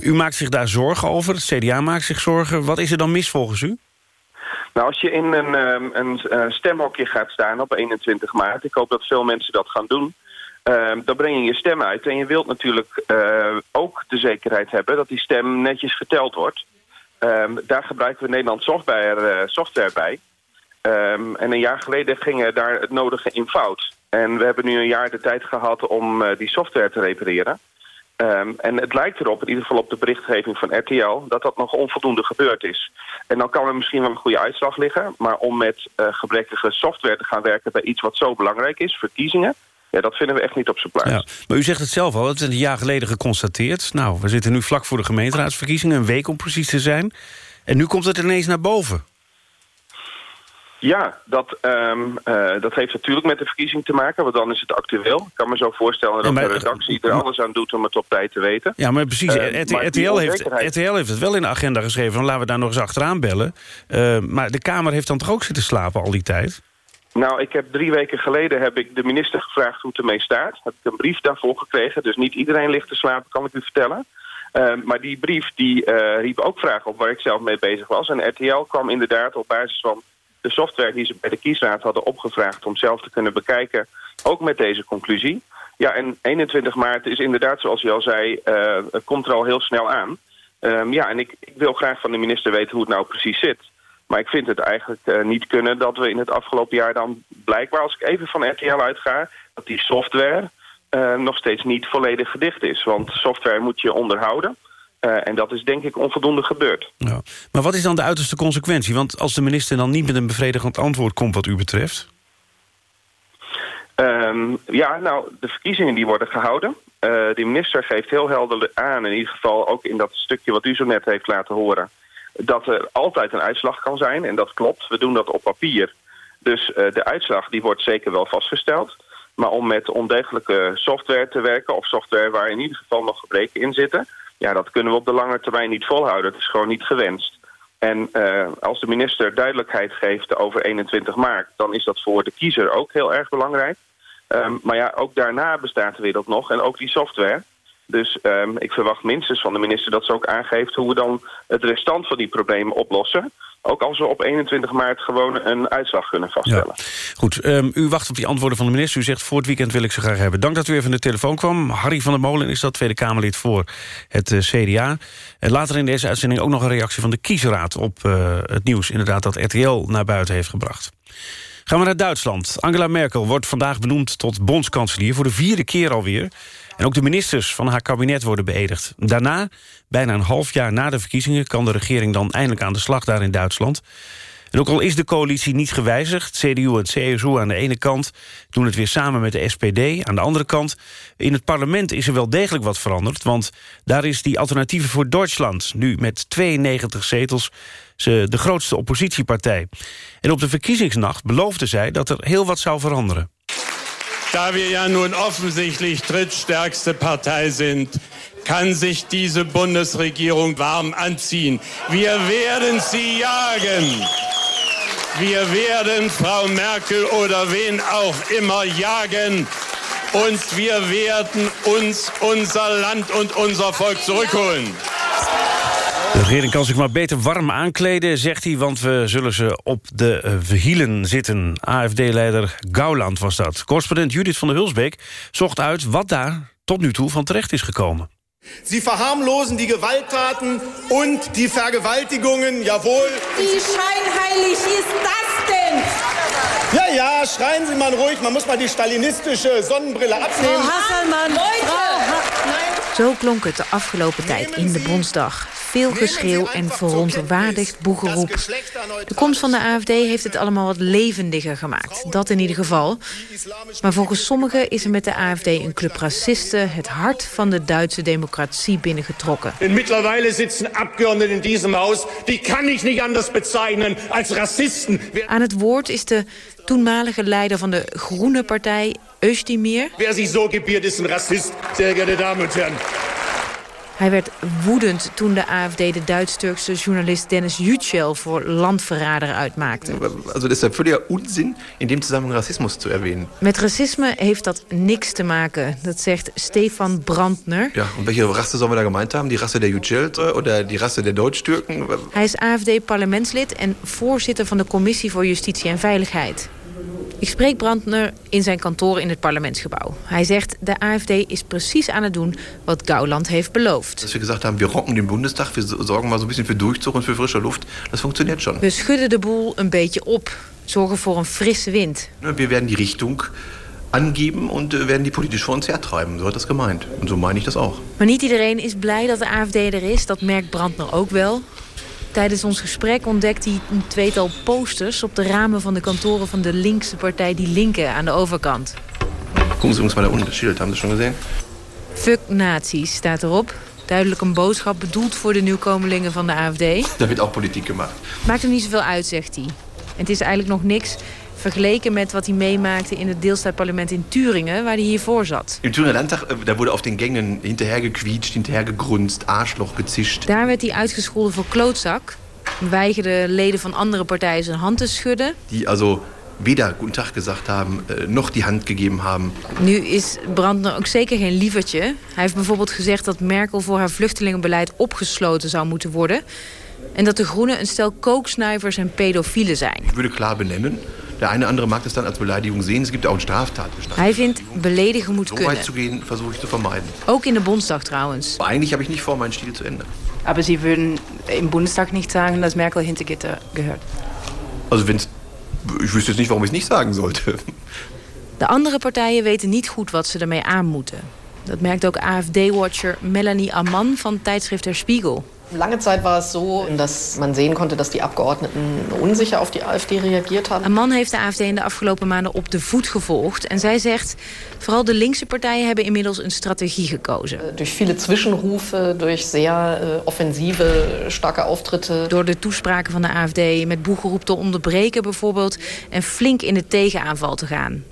u maakt zich daar zorgen over. Het CDA maakt zich zorgen. Wat is er dan mis volgens u? Nou, als je in een, ehm, een eh, stemhokje gaat staan op 21 maart... ik hoop dat veel mensen dat gaan doen... ehm, dan breng je je stem uit. En je wilt natuurlijk eh, ook de zekerheid hebben... dat die stem netjes geteld wordt. Ehm, daar gebruiken we Nederland software, eh, software bij. Ehm, en een jaar geleden ging daar het nodige in fout. En we hebben nu een jaar de tijd gehad om eh, die software te repareren. En het lijkt erop, in ieder geval op de berichtgeving van RTL... dat dat nog onvoldoende gebeurd is. En dan kan er misschien wel een goede uitslag liggen... maar om met gebrekkige software te gaan werken bij iets wat zo belangrijk is... verkiezingen, ja, dat vinden we echt niet op zijn plaats. Ja, maar u zegt het zelf al, het is een jaar geleden geconstateerd. Nou, we zitten nu vlak voor de gemeenteraadsverkiezingen... een week om precies te zijn. En nu komt het ineens naar boven. Ja, dat, ehm, eh, dat heeft natuurlijk met de verkiezing te maken, want dan is het actueel. Ik kan me zo voorstellen dat maar- de redactie er alles aan doet om het op tijd te weten. Ja, maar precies. Eh, maar die RTL, heeft, RTL heeft het wel in de agenda geschreven... van laten we daar nog eens achteraan bellen. Eh, maar de Kamer heeft dan toch ook zitten slapen al die tijd? Nou, ik heb drie weken geleden heb ik de minister gevraagd hoe het ermee staat. Heb ik een brief daarvoor gekregen, dus niet iedereen ligt te slapen, kan ik u vertellen. Eh, maar die brief die eh, riep ook vragen op waar ik zelf mee bezig was. En RTL kwam inderdaad op basis van de software die ze bij de kiesraad hadden opgevraagd... om zelf te kunnen bekijken, ook met deze conclusie. Ja, en 21 maart is inderdaad, zoals je al zei, eh, het komt er al heel snel aan. Ehm, ja, en ik, ik wil graag van de minister weten hoe het nou precies zit. Maar ik vind het eigenlijk eh, niet kunnen dat we in het afgelopen jaar dan blijkbaar... als ik even van RTL uitga, dat die software eh, nog steeds niet volledig gedicht is. Want software moet je onderhouden. Eh, en dat is denk ik onvoldoende gebeurd. Ja. Maar wat is dan de uiterste consequentie? Want als de minister dan niet met een bevredigend antwoord komt wat u betreft... Ehm, ja, nou, de verkiezingen die worden gehouden. Uh, de minister geeft heel helder aan, in ieder geval ook in dat stukje wat u zo net heeft laten horen... dat er altijd een uitslag kan zijn, en dat klopt. We doen dat op papier. Dus uh, de uitslag die wordt zeker wel vastgesteld. Maar om met ondegelijke software te werken... of software waar in ieder geval nog gebreken in zitten... ja, dat kunnen we op de lange termijn niet volhouden. Dat is gewoon niet gewenst. En uh, als de minister duidelijkheid geeft over 21 maart... dan is dat voor de kiezer ook heel erg belangrijk. Um, maar ja, ook daarna bestaat de wereld nog en ook die software. Dus um, ik verwacht minstens van de minister dat ze ook aangeeft... hoe we dan het restant van die problemen oplossen. Ook als we op 21 maart gewoon een uitslag kunnen vaststellen. Goed, um, u wacht op die antwoorden van de minister. U zegt voor het weekend wil ik ze graag hebben. Dank dat u even van de telefoon kwam. Harry van der Molen is dat Tweede Kamerlid voor het uh, CDA. En later in deze uitzending ook nog een reactie van de kiesraad... op uh, het nieuws inderdaad dat RTL naar buiten heeft gebracht. Gaan we naar Duitsland. Angela Merkel wordt vandaag benoemd tot bondskanselier... voor de vierde keer alweer. En ook de ministers van haar kabinet worden beëdigd. Daarna, bijna een half jaar na de verkiezingen... kan de regering dan eindelijk aan de slag daar in Duitsland. En ook al is de coalitie niet gewijzigd... CDU en CSU aan de ene kant doen het weer samen met de SPD... aan de andere kant, in het parlement is er wel degelijk wat veranderd... want daar is die alternatieven voor Duitsland... nu met 92 zetels de grootste oppositiepartij. En op de verkiezingsnacht beloofde zij dat er heel wat zou veranderen. Da wir ja nun offensichtlich drittstärkste Partei sind, kann sich diese Bundesregierung warm anziehen. Wir werden sie jagen. Wir werden Frau Merkel oder wen auch immer jagen. Und wir werden uns unser Land und unser Volk zurückholen. De regering kan zich maar beter warm aankleden, zegt hij... want we zullen ze op de hielen zitten. AFD-leider Gauland was dat. Correspondent Judith van der Hulsbeek zocht uit... wat daar tot nu toe van terecht is gekomen. Sie verharmlosen die Gewalttaten und die Vergewaltigungen, jawohl. Wie scheinheilig ist das denn? Ja, ja, schreien Sie mal ruhig. Man muss mal die stalinistische Sonnenbrille abnehmen. Frau Hasselmann, Leute! Zo klonk het de afgelopen tijd in de Bondsdag. Veel geschreeuw en verontwaardigd boegeroep. De komst van de AFD heeft het allemaal wat levendiger gemaakt. Dat in ieder geval. Maar volgens sommigen is er met de AFD een club racisten... het hart van de Duitse democratie binnengetrokken. En mittlerweile zitten Abgeordneten in diesem Haus... die kan ik niet anders bezeichnen als racisten. Aan het woord is de toenmalige leider van de Groene Partij, Özdemir. Wer zich zo gebiert is een racist, sehr geehrte dames en heren. Hij werd woedend toen de AFD de Duits-Turkse journalist Dennis Yücel voor landverrader uitmaakte. Also das ist völliger Unsinn, in dem Zusammenhang Rassismus zu erwähnen. Met racisme heeft dat niks te maken, dat zegt Stefan Brandner. Ja, und welche Rasse sollen wir da gemeint haben? Die Rasse der Yücel oder die Rasse der Deutsch-Türken? Hij is AFD-parlementslid en voorzitter van de Commissie voor Justitie en Veiligheid. Ik spreek Brandner in zijn kantoor in het parlementsgebouw. Hij zegt de AFD is precies aan het doen wat Gauland heeft beloofd. Als we gezegd hebben, we rocken den Bundestag, we zorgen maar zo'n beetje voor Durchzug en voor frisse lucht. Dat functioneert schon. We schudden de boel een beetje op, zorgen voor een frisse wind. We werden die richting angeben und werden die politisch voor ons hertreiben. Zo hat das gemeint. En zo meine ich das auch. Maar niet iedereen is blij dat de AFD er is. Dat merkt Brandner ook wel. Tijdens ons gesprek ontdekt hij een tweetal posters... op de ramen van de kantoren van de linkse partij Die Linke aan de overkant. Kom ze ons maar daar Schild, hebben ze schon gezien? Fuck nazi's staat erop. Duidelijk een boodschap bedoeld voor de nieuwkomelingen van de AFD. Daar wordt ook politiek gemaakt. Maakt hem niet zoveel uit, zegt hij. Het is eigenlijk nog niks vergeleken met wat hij meemaakte in het deelstaatparlement in Thüringen, waar hij hiervoor zat. In Thüringer Landtag, daar wurde auf den Gängen hinterhergequietscht, hinterhergegrunzt, Arschloch gezischt. Daar werd hij uitgescholden voor klootzak, weigerde leden van andere partijen zijn hand te schudden. Die also weder guten Tag gesagt haben, noch die hand gegeben haben. Nu is Brandner ook zeker geen lievertje. Hij heeft bijvoorbeeld gezegd dat Merkel voor haar vluchtelingenbeleid opgesloten zou moeten worden. En dat de Groenen een stel kooksnuivers en pedofielen zijn. Ik würde klar benennen. Der eine andere mag das dann als Beleidigung sehen. Es gibt auch einen Straftatbestand. Hij vindt beledigen moet so kunnen. zu gehen, versuche ich zu vermeiden. Ook in de Bondsdag trouwens. Aber eigentlich habe ich nicht vor, meinen Stil zu ändern. Aber Sie würden im Bundestag nicht sagen, dass Merkel hinter Gitter gehört? Also wenn's, ich wüsste jetzt nicht, warum ich es nicht sagen sollte. De andere partijen weten niet goed wat ze ermee aan moeten. Dat merkt ook AFD-watcher Melanie Amman van tijdschrift Der Spiegel. Lange Zeit war es so, dass man sehen konnte, dass die Abgeordneten unsicher auf die AfD reagiert haben. Amman heeft de AFD in de afgelopen maanden op de voet gevolgd. En zij zegt, vooral de linkse partijen hebben inmiddels een strategie gekozen. Durch viele Zwischenrufe, durch sehr uh, offensive, starke Auftritte. Door de toespraken van de AFD met boegeroep te onderbreken bijvoorbeeld... en flink in de tegenaanval te gaan.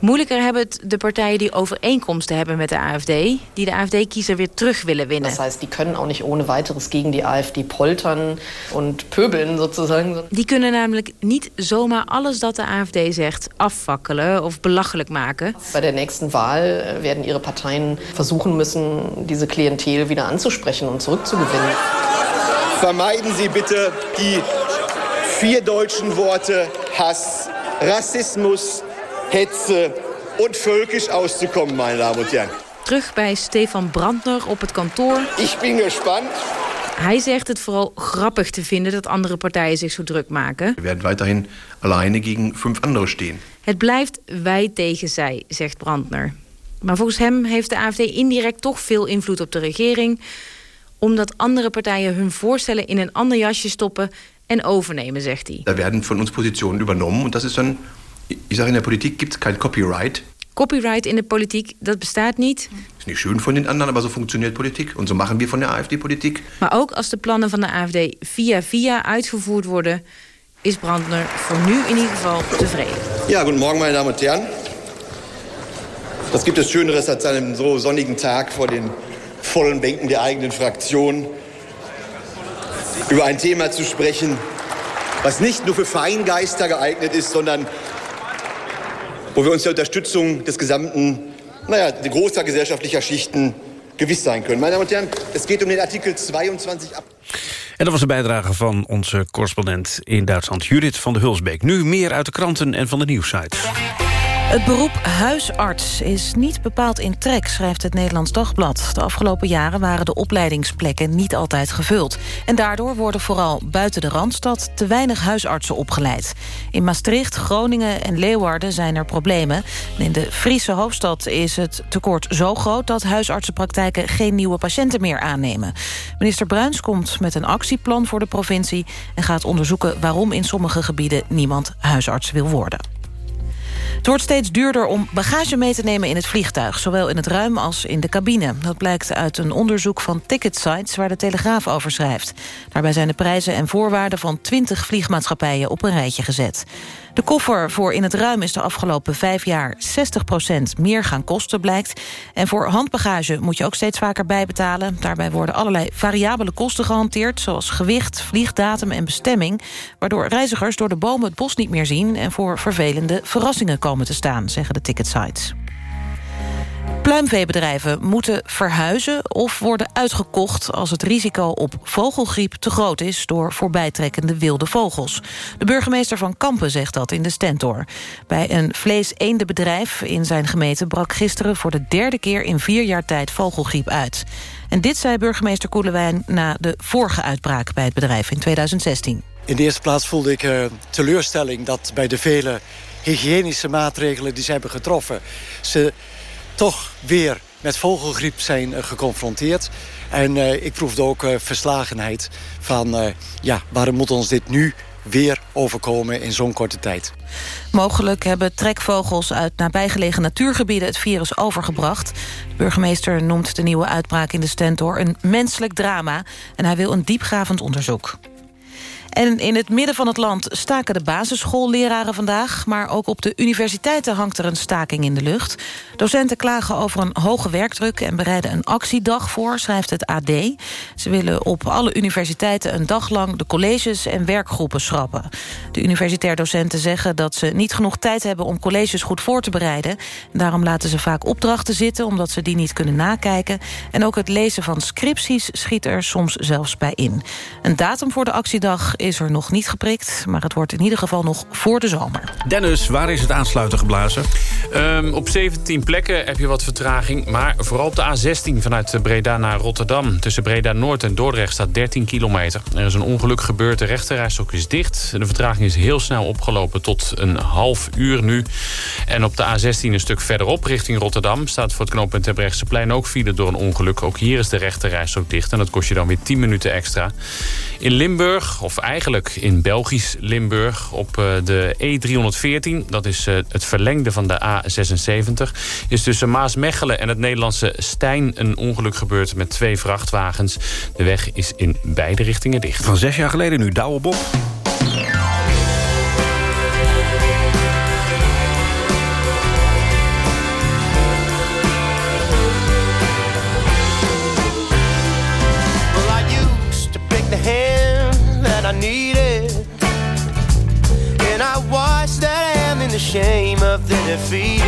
Moeilijker hebben het de partijen die overeenkomsten hebben met de AfD... die de AfD-kiezer weer terug willen winnen. Das heißt, die können auch nicht ohne weiteres gegen die AfD poltern und pöbeln sozusagen. Die kunnen namelijk niet zomaar alles dat de AfD zegt afvakkelen of belachelijk maken. Bei der nächsten Wahl werden ihre Parteien versuchen müssen, diese Klientel wieder anzusprechen und zurückzugewinnen. Vermeiden Sie bitte die vier deutschen Worte Hass, Rassismus, Hetze und völkisch auszukommen, meine Damen und Herren. Terug bij Stefan Brandner op het kantoor. Ich bin gespannt. Hij zegt het vooral grappig te vinden dat andere partijen zich zo druk maken. Wir werden weiterhin alleine gegen fünf andere stehen. Het blijft wij tegen zij, zegt Brandner. Maar volgens hem heeft de AFD indirect toch veel invloed op de regering... omdat andere partijen hun voorstellen in een ander jasje stoppen en overnemen, zegt hij. Da werden von uns Positionen übernommen und das ist dann ich sage, in der Politik gibt es kein Copyright. Copyright in de politiek, dat bestaat niet. Ist nicht schön von den anderen, aber so funktioniert Politik. Und so machen wir von der AfD Politik. Maar ook als de plannen van de AfD via via uitgevoerd worden... is Brandner voor nu in ieder geval tevreden. Ja, guten Morgen, meine Damen und Herren. Was gibt es Schöneres als an einem so sonnigen Tag vor den vollen Bänken der eigenen Fraktion über ein Thema zu sprechen, was nicht nur für Feingeister geeignet ist, sondern wo wir uns der Unterstützung des gesamten, naja, großer gesellschaftlicher Schichten gewiss sein können. Meine Damen und Herren, es geht um den Artikel 22 ab. En dat was de bijdrage van onze correspondent in Duitsland, Judith van de Hulsbeek. Nu meer uit de kranten en van de nieuwssite. Het beroep huisarts is niet bepaald in trek, schrijft het Nederlands Dagblad. De afgelopen jaren waren de opleidingsplekken niet altijd gevuld. En daardoor worden vooral buiten de Randstad te weinig huisartsen opgeleid. In Maastricht, Groningen en Leeuwarden zijn er problemen. in de Friese hoofdstad is het tekort zo groot... dat huisartsenpraktijken geen nieuwe patiënten meer aannemen. Minister Bruins komt met een actieplan voor de provincie... en gaat onderzoeken waarom in sommige gebieden niemand huisarts wil worden. Het wordt steeds duurder om bagage mee te nemen in het vliegtuig... zowel in het ruim als in de cabine. Dat blijkt uit een onderzoek van Ticketsites... waar de Telegraaf over schrijft. Daarbij zijn de prijzen en voorwaarden van 20 vliegmaatschappijen op een rijtje gezet. De koffer voor in het ruim is de afgelopen vijf jaar 60% meer gaan kosten, blijkt. En voor handbagage moet je ook steeds vaker bijbetalen. Daarbij worden allerlei variabele kosten gehanteerd... zoals gewicht, vliegdatum en bestemming... waardoor reizigers door de bomen het bos niet meer zien... en voor vervelende verrassingen komen te staan, zeggen de ticketsites. Pluimveebedrijven moeten verhuizen of worden uitgekocht... als het risico op vogelgriep te groot is door voorbijtrekkende wilde vogels. De burgemeester van Kampen zegt dat in de Stentor. Bij een vlees-eendenbedrijf in zijn gemeente brak gisteren... voor de derde keer in vier jaar tijd vogelgriep uit. En dit zei burgemeester Koelewijn na de vorige uitbraak bij het bedrijf in 2016. In de eerste plaats voelde ik uh, teleurstelling dat bij de vele hygiënische maatregelen die ze hebben getroffen... ze toch weer met vogelgriep zijn uh, geconfronteerd. En uh, ik proefde ook uh, verslagenheid van... ja, waarom moet ons dit nu weer overkomen in zo'n korte tijd. Mogelijk hebben trekvogels uit nabijgelegen natuurgebieden het virus overgebracht. De burgemeester noemt de nieuwe uitbraak in de Stentor een menselijk drama... en hij wil een diepgravend onderzoek. En in het midden van het land staken de basisschoolleraren vandaag... maar ook op de universiteiten hangt er een staking in de lucht. Docenten klagen over een hoge werkdruk... en bereiden een actiedag voor, schrijft het AD. Ze willen op alle universiteiten een dag lang... de colleges en werkgroepen schrappen. De universitair docenten zeggen dat ze niet genoeg tijd hebben... om colleges goed voor te bereiden. Daarom laten ze vaak opdrachten zitten... omdat ze die niet kunnen nakijken. En ook het lezen van scripties schiet er soms zelfs bij in. Een datum voor de actiedag is er nog niet geprikt... maar het wordt in ieder geval nog voor de zomer. Dennis, waar is het aansluiten geblazen? Um, op 17 plekken heb je wat vertraging. Maar vooral op de A16 vanuit Breda naar Rotterdam. Tussen Breda Noord en Dordrecht staat 13 kilometer. Er is een ongeluk gebeurd, de rechterrijstok is dicht. De vertraging is heel snel opgelopen tot een half uur nu. En op de A16 een stuk verderop richting Rotterdam... staat voor het knooppunt plein ook file door een ongeluk. Ook hier is de rechterrijstok dicht en dat kost je dan weer 10 minuten extra. In Limburg, of eigenlijk in Belgisch Limburg... op eh, de E314, dat is eh, het verlengde van de A76... is tussen Maasmechelen en het Nederlandse Stijn een ongeluk gebeurd... met twee vrachtwagens. De weg is in beide richtingen dicht. Van zes jaar geleden nu, Douwe Bob. Shame of the defeated.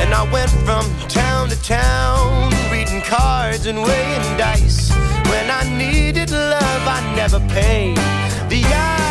And I went from town to town, reading cards and weighing dice. When I needed love, I never paid the asking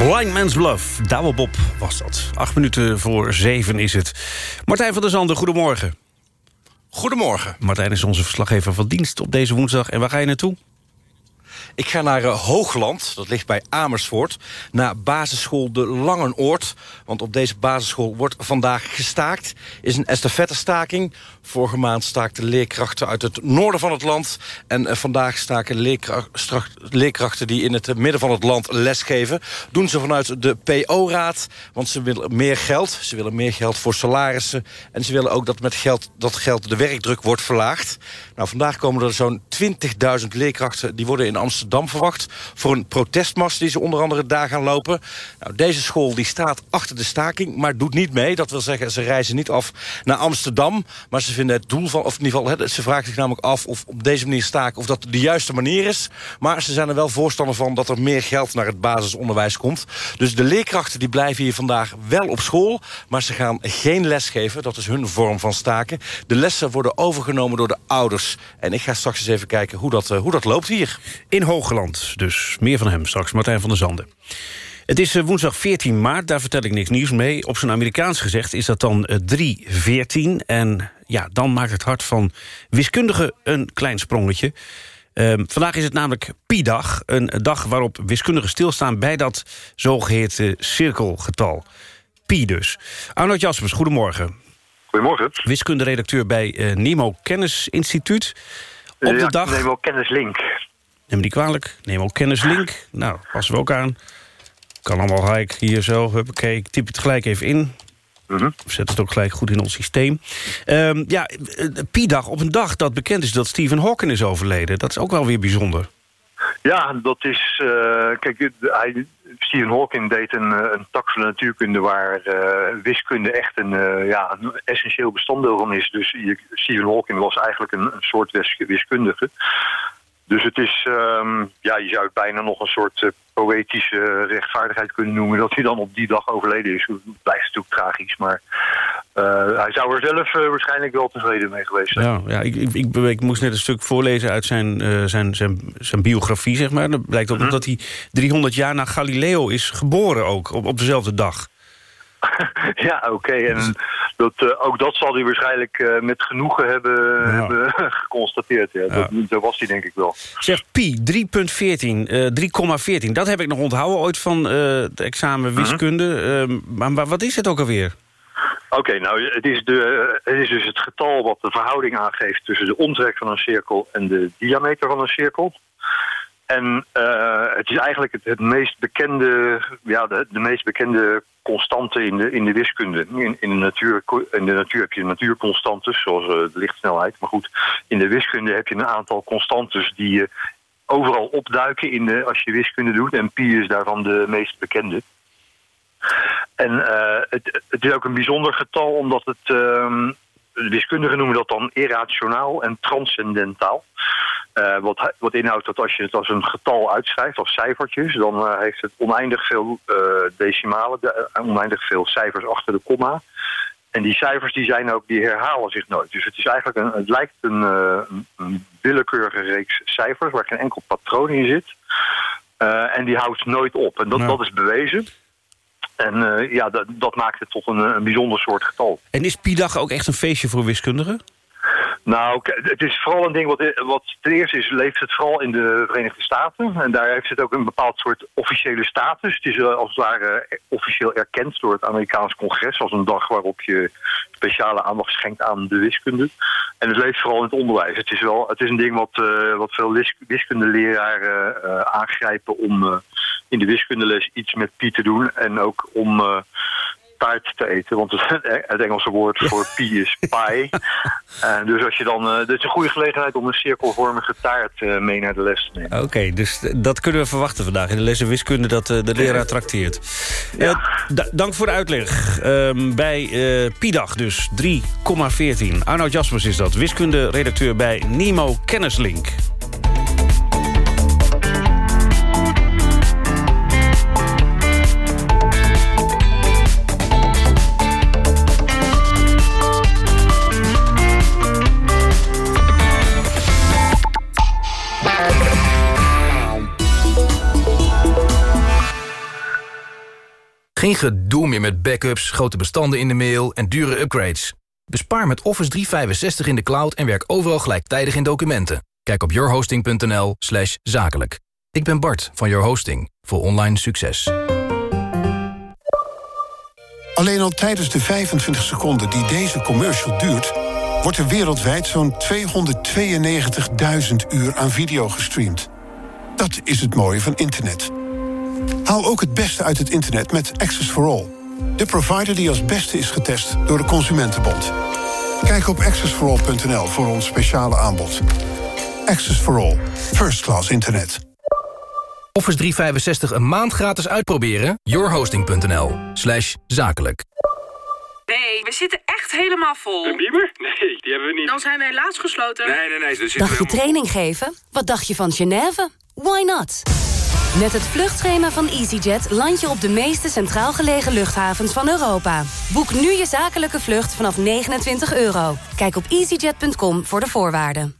Blind Man's Bluff, Douwe Bob was dat. Acht minuten voor zeven is het. Martijn van der Zanden, goedemorgen. Goedemorgen. Martijn is onze verslaggever van dienst op deze woensdag. En waar ga je naartoe? Ik ga naar uh, Hoogland, dat ligt bij Amersfoort... naar basisschool De Langenoord. Want op deze basisschool wordt vandaag gestaakt. is een estafettestaking. Vorige maand staakten leerkrachten uit het noorden van het land. En uh, vandaag staken leerkrachten die in het midden van het land lesgeven. Doen ze vanuit de PO-raad. Want ze willen meer geld. Ze willen meer geld voor salarissen. En ze willen ook dat met geld, dat geld de werkdruk wordt verlaagd. Nou, vandaag komen er zo'n 20.000 leerkrachten... die worden in Amsterdam verwacht... voor een protestmars die ze onder andere daar gaan lopen. Nou, deze school die staat achter de staking, maar doet niet mee. Dat wil zeggen, ze reizen niet af naar Amsterdam... maar ze vinden het doel van... of in ieder geval, ze vragen zich namelijk af of op deze manier staken... of dat de juiste manier is. Maar ze zijn er wel voorstander van dat er meer geld... naar het basisonderwijs komt. Dus de leerkrachten die blijven hier vandaag wel op school... maar ze gaan geen les geven. Dat is hun vorm van staken. De lessen worden overgenomen door de ouders en ik ga straks eens even kijken hoe dat, uh, hoe dat loopt hier. In Hoogland, dus meer van hem straks, Martijn van der Zanden. Het is uh, woensdag 14 maart, daar vertel ik niks nieuws mee. Op zijn Amerikaans gezegd is dat dan uh, eh, 3-14. En ja, dan maakt het hart van wiskundigen een klein sprongetje. Ehm, vandaag is het namelijk Pi-dag. Een dag waarop wiskundigen stilstaan bij dat zogeheten cirkelgetal. Pi dus. Arnold Jaspers, goedemorgen. Goedemorgen. Wiskunderedacteur bij uh, Nemo Kennisinstituut. Op de dag... Nemo Kennislink. Neem me die kwalijk. Nemo Kennislink. Nou, passen we ook aan. Kan allemaal gelijk hier zo. Huppakee, ik typ het gelijk even in. Mm Zet het ook gelijk goed in ons systeem. Um, ja, Pi-dag op een dag dat bekend is dat Stephen Hawking is overleden. Dat is ook wel weer bijzonder. Ja, dat is... Uh, kijk, hij, Stephen Hawking deed een, een tak van de natuurkunde... waar uh, wiskunde echt een, uh, ja, een essentieel bestanddeel van is. Dus Stephen Hawking was eigenlijk een, een soort wiskundige. Dus het is, um, ja, je zou het bijna nog een soort uh, poëtische rechtvaardigheid kunnen noemen... dat hij dan op die dag overleden is. Het blijft natuurlijk tragisch, maar uh, hij zou er zelf uh, waarschijnlijk wel tevreden mee geweest zijn. Ja, ja ik, ik, ik, ik moest net een stuk voorlezen uit zijn, zijn, zijn, zijn biografie, zeg maar. Dat blijkt ook -hmm. dat hij 300 jaar na Galileo is geboren ook, op, op dezelfde dag. ja, oké. Okay. En dat, uh, ook dat zal hij waarschijnlijk uh, met genoegen hebben, ja. hebben geconstateerd. Ja. Ja. Dat, dat, was hij denk ik wel. Zeg, pi, 3.14, uh, 3,14. Dat heb ik nog onthouden ooit van het examen wiskunde. Mm -hmm. maar, maar wat is het ook alweer? Oké, okay, nou, het is, de, het is dus het getal wat de verhouding aangeeft... tussen de omtrek van een cirkel en de diameter van een cirkel. En uh, het is eigenlijk het, meest bekende, ja, de, meest bekende constante in de, in de wiskunde. In, in, de natuur, in de natuur heb je natuurconstantes, zoals uh, de lichtsnelheid. Maar goed, in de wiskunde heb je een aantal constantes die je overal opduiken in de, als je wiskunde doet. En pi is daarvan de meest bekende. En het, het is ook een bijzonder getal, omdat het... De wiskundigen noemen dat dan irrationaal en transcendentaal. Uh, wat, wat inhoudt dat als je het als een getal uitschrijft, als cijfertjes... dan uh, heeft het oneindig veel uh, decimalen, de, oneindig veel cijfers achter de komma. En die cijfers die zijn ook, die herhalen zich nooit. Dus het, is eigenlijk een, het lijkt een, een, een willekeurige reeks cijfers... waar geen enkel patroon in zit. en die houdt nooit op. En dat, dat is bewezen. En uh, ja, dat, dat, maakt het tot een, een bijzonder soort getal. En is Pi-dag ook echt een feestje voor wiskundigen? Nou, het is vooral een ding wat, wat ten eerste is, leeft het vooral in de Verenigde Staten. En daar heeft het ook een bepaald soort officiële status. Het is uh, als het ware officieel erkend door het Amerikaans congres als een dag waarop je speciale aandacht schenkt aan de wiskunde. En het leeft vooral in het onderwijs. Het is, wel, het is een ding wat, uh, wat veel wiskundeleraren aangrijpen om in de wiskundeles iets met pi te doen. En ook om taart te eten. Want het, Engelse woord voor pi is pie. uh, dus als je dan, uh, dit is een goede gelegenheid om een cirkelvormige taart uh, mee naar de les te nemen. Oké, okay, dus dat kunnen we verwachten vandaag in de lessen wiskunde dat de leraar trakteert. Ja. dank voor de uitleg. Ehm, bij Pi-dag dus 3,14. Arnoud Jaspers is dat, wiskunde-redacteur bij Nemo Kennislink. Geen gedoe meer met backups, grote bestanden in de mail en dure upgrades. Bespaar met Office 365 in de cloud en werk overal gelijktijdig in documenten. Kijk op yourhosting.nl slash zakelijk. Ik ben Bart van Your Hosting voor online succes. Alleen al tijdens de 25 seconden die deze commercial duurt... wordt er wereldwijd zo'n 292.000 uur aan video gestreamd. Dat is het mooie van internet. Haal ook het beste uit het internet met Access for All. De provider die als beste is getest door de Consumentenbond. Kijk op accessforall.nl voor ons speciale aanbod. Access for All. First class internet. Office 365 een maand gratis uitproberen? yourhosting.nl slash zakelijk. Nee, we zitten echt helemaal vol. Een bieber? Nee, die hebben we niet. Dan zijn we helaas gesloten. Nee, nee, nee. Dus Dacht je training geven? Wat dacht je van Genève? Why not? Met het vluchtschema van EasyJet land je op de meeste centraal gelegen luchthavens van Europa. Boek nu je zakelijke vlucht vanaf 29 euro. Kijk op easyjet.com voor de voorwaarden.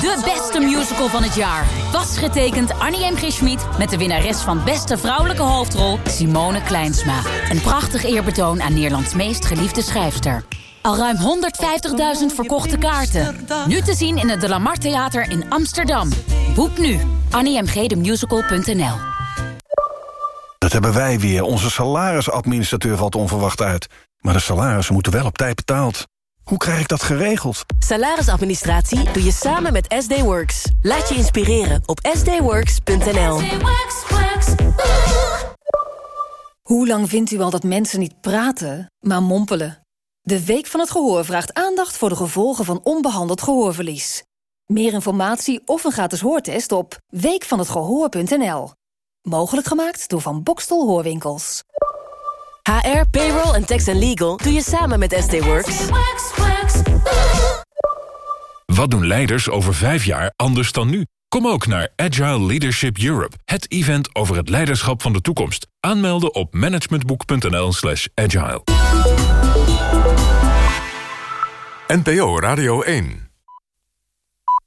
De beste musical van het jaar. Was getekend Annie M. G. Met de winnares van beste vrouwelijke hoofdrol Simone Kleinsma. Een prachtig eerbetoon aan Nederlands meest geliefde schrijfster. Al ruim 150.000 verkochte kaarten. Nu te zien in het De Lamar Theater in Amsterdam. Boek nu. AnnieMGThemusical.nl Dat hebben wij weer. Onze salarisadministrateur valt onverwacht uit. Maar de salarissen moeten wel op tijd betaald. Hoe krijg ik dat geregeld? Salarisadministratie doe je samen met SD Works. Laat je inspireren op sdworks.nl. Hoe lang vindt u al dat mensen niet praten, maar mompelen? De Week van het Gehoor vraagt aandacht voor de gevolgen van onbehandeld gehoorverlies. Meer informatie of een gratis hoortest op weekvanhetgehoor.nl. Mogelijk gemaakt door Van Bokstel Hoorwinkels. HR, payroll en tax and legal doe je samen met SD Works. Wat doen leiders over vijf jaar anders dan nu? Kom ook naar Agile Leadership Europe, het event over het leiderschap van de toekomst. Aanmelden op managementboek.nl slash agile. NPO Radio 1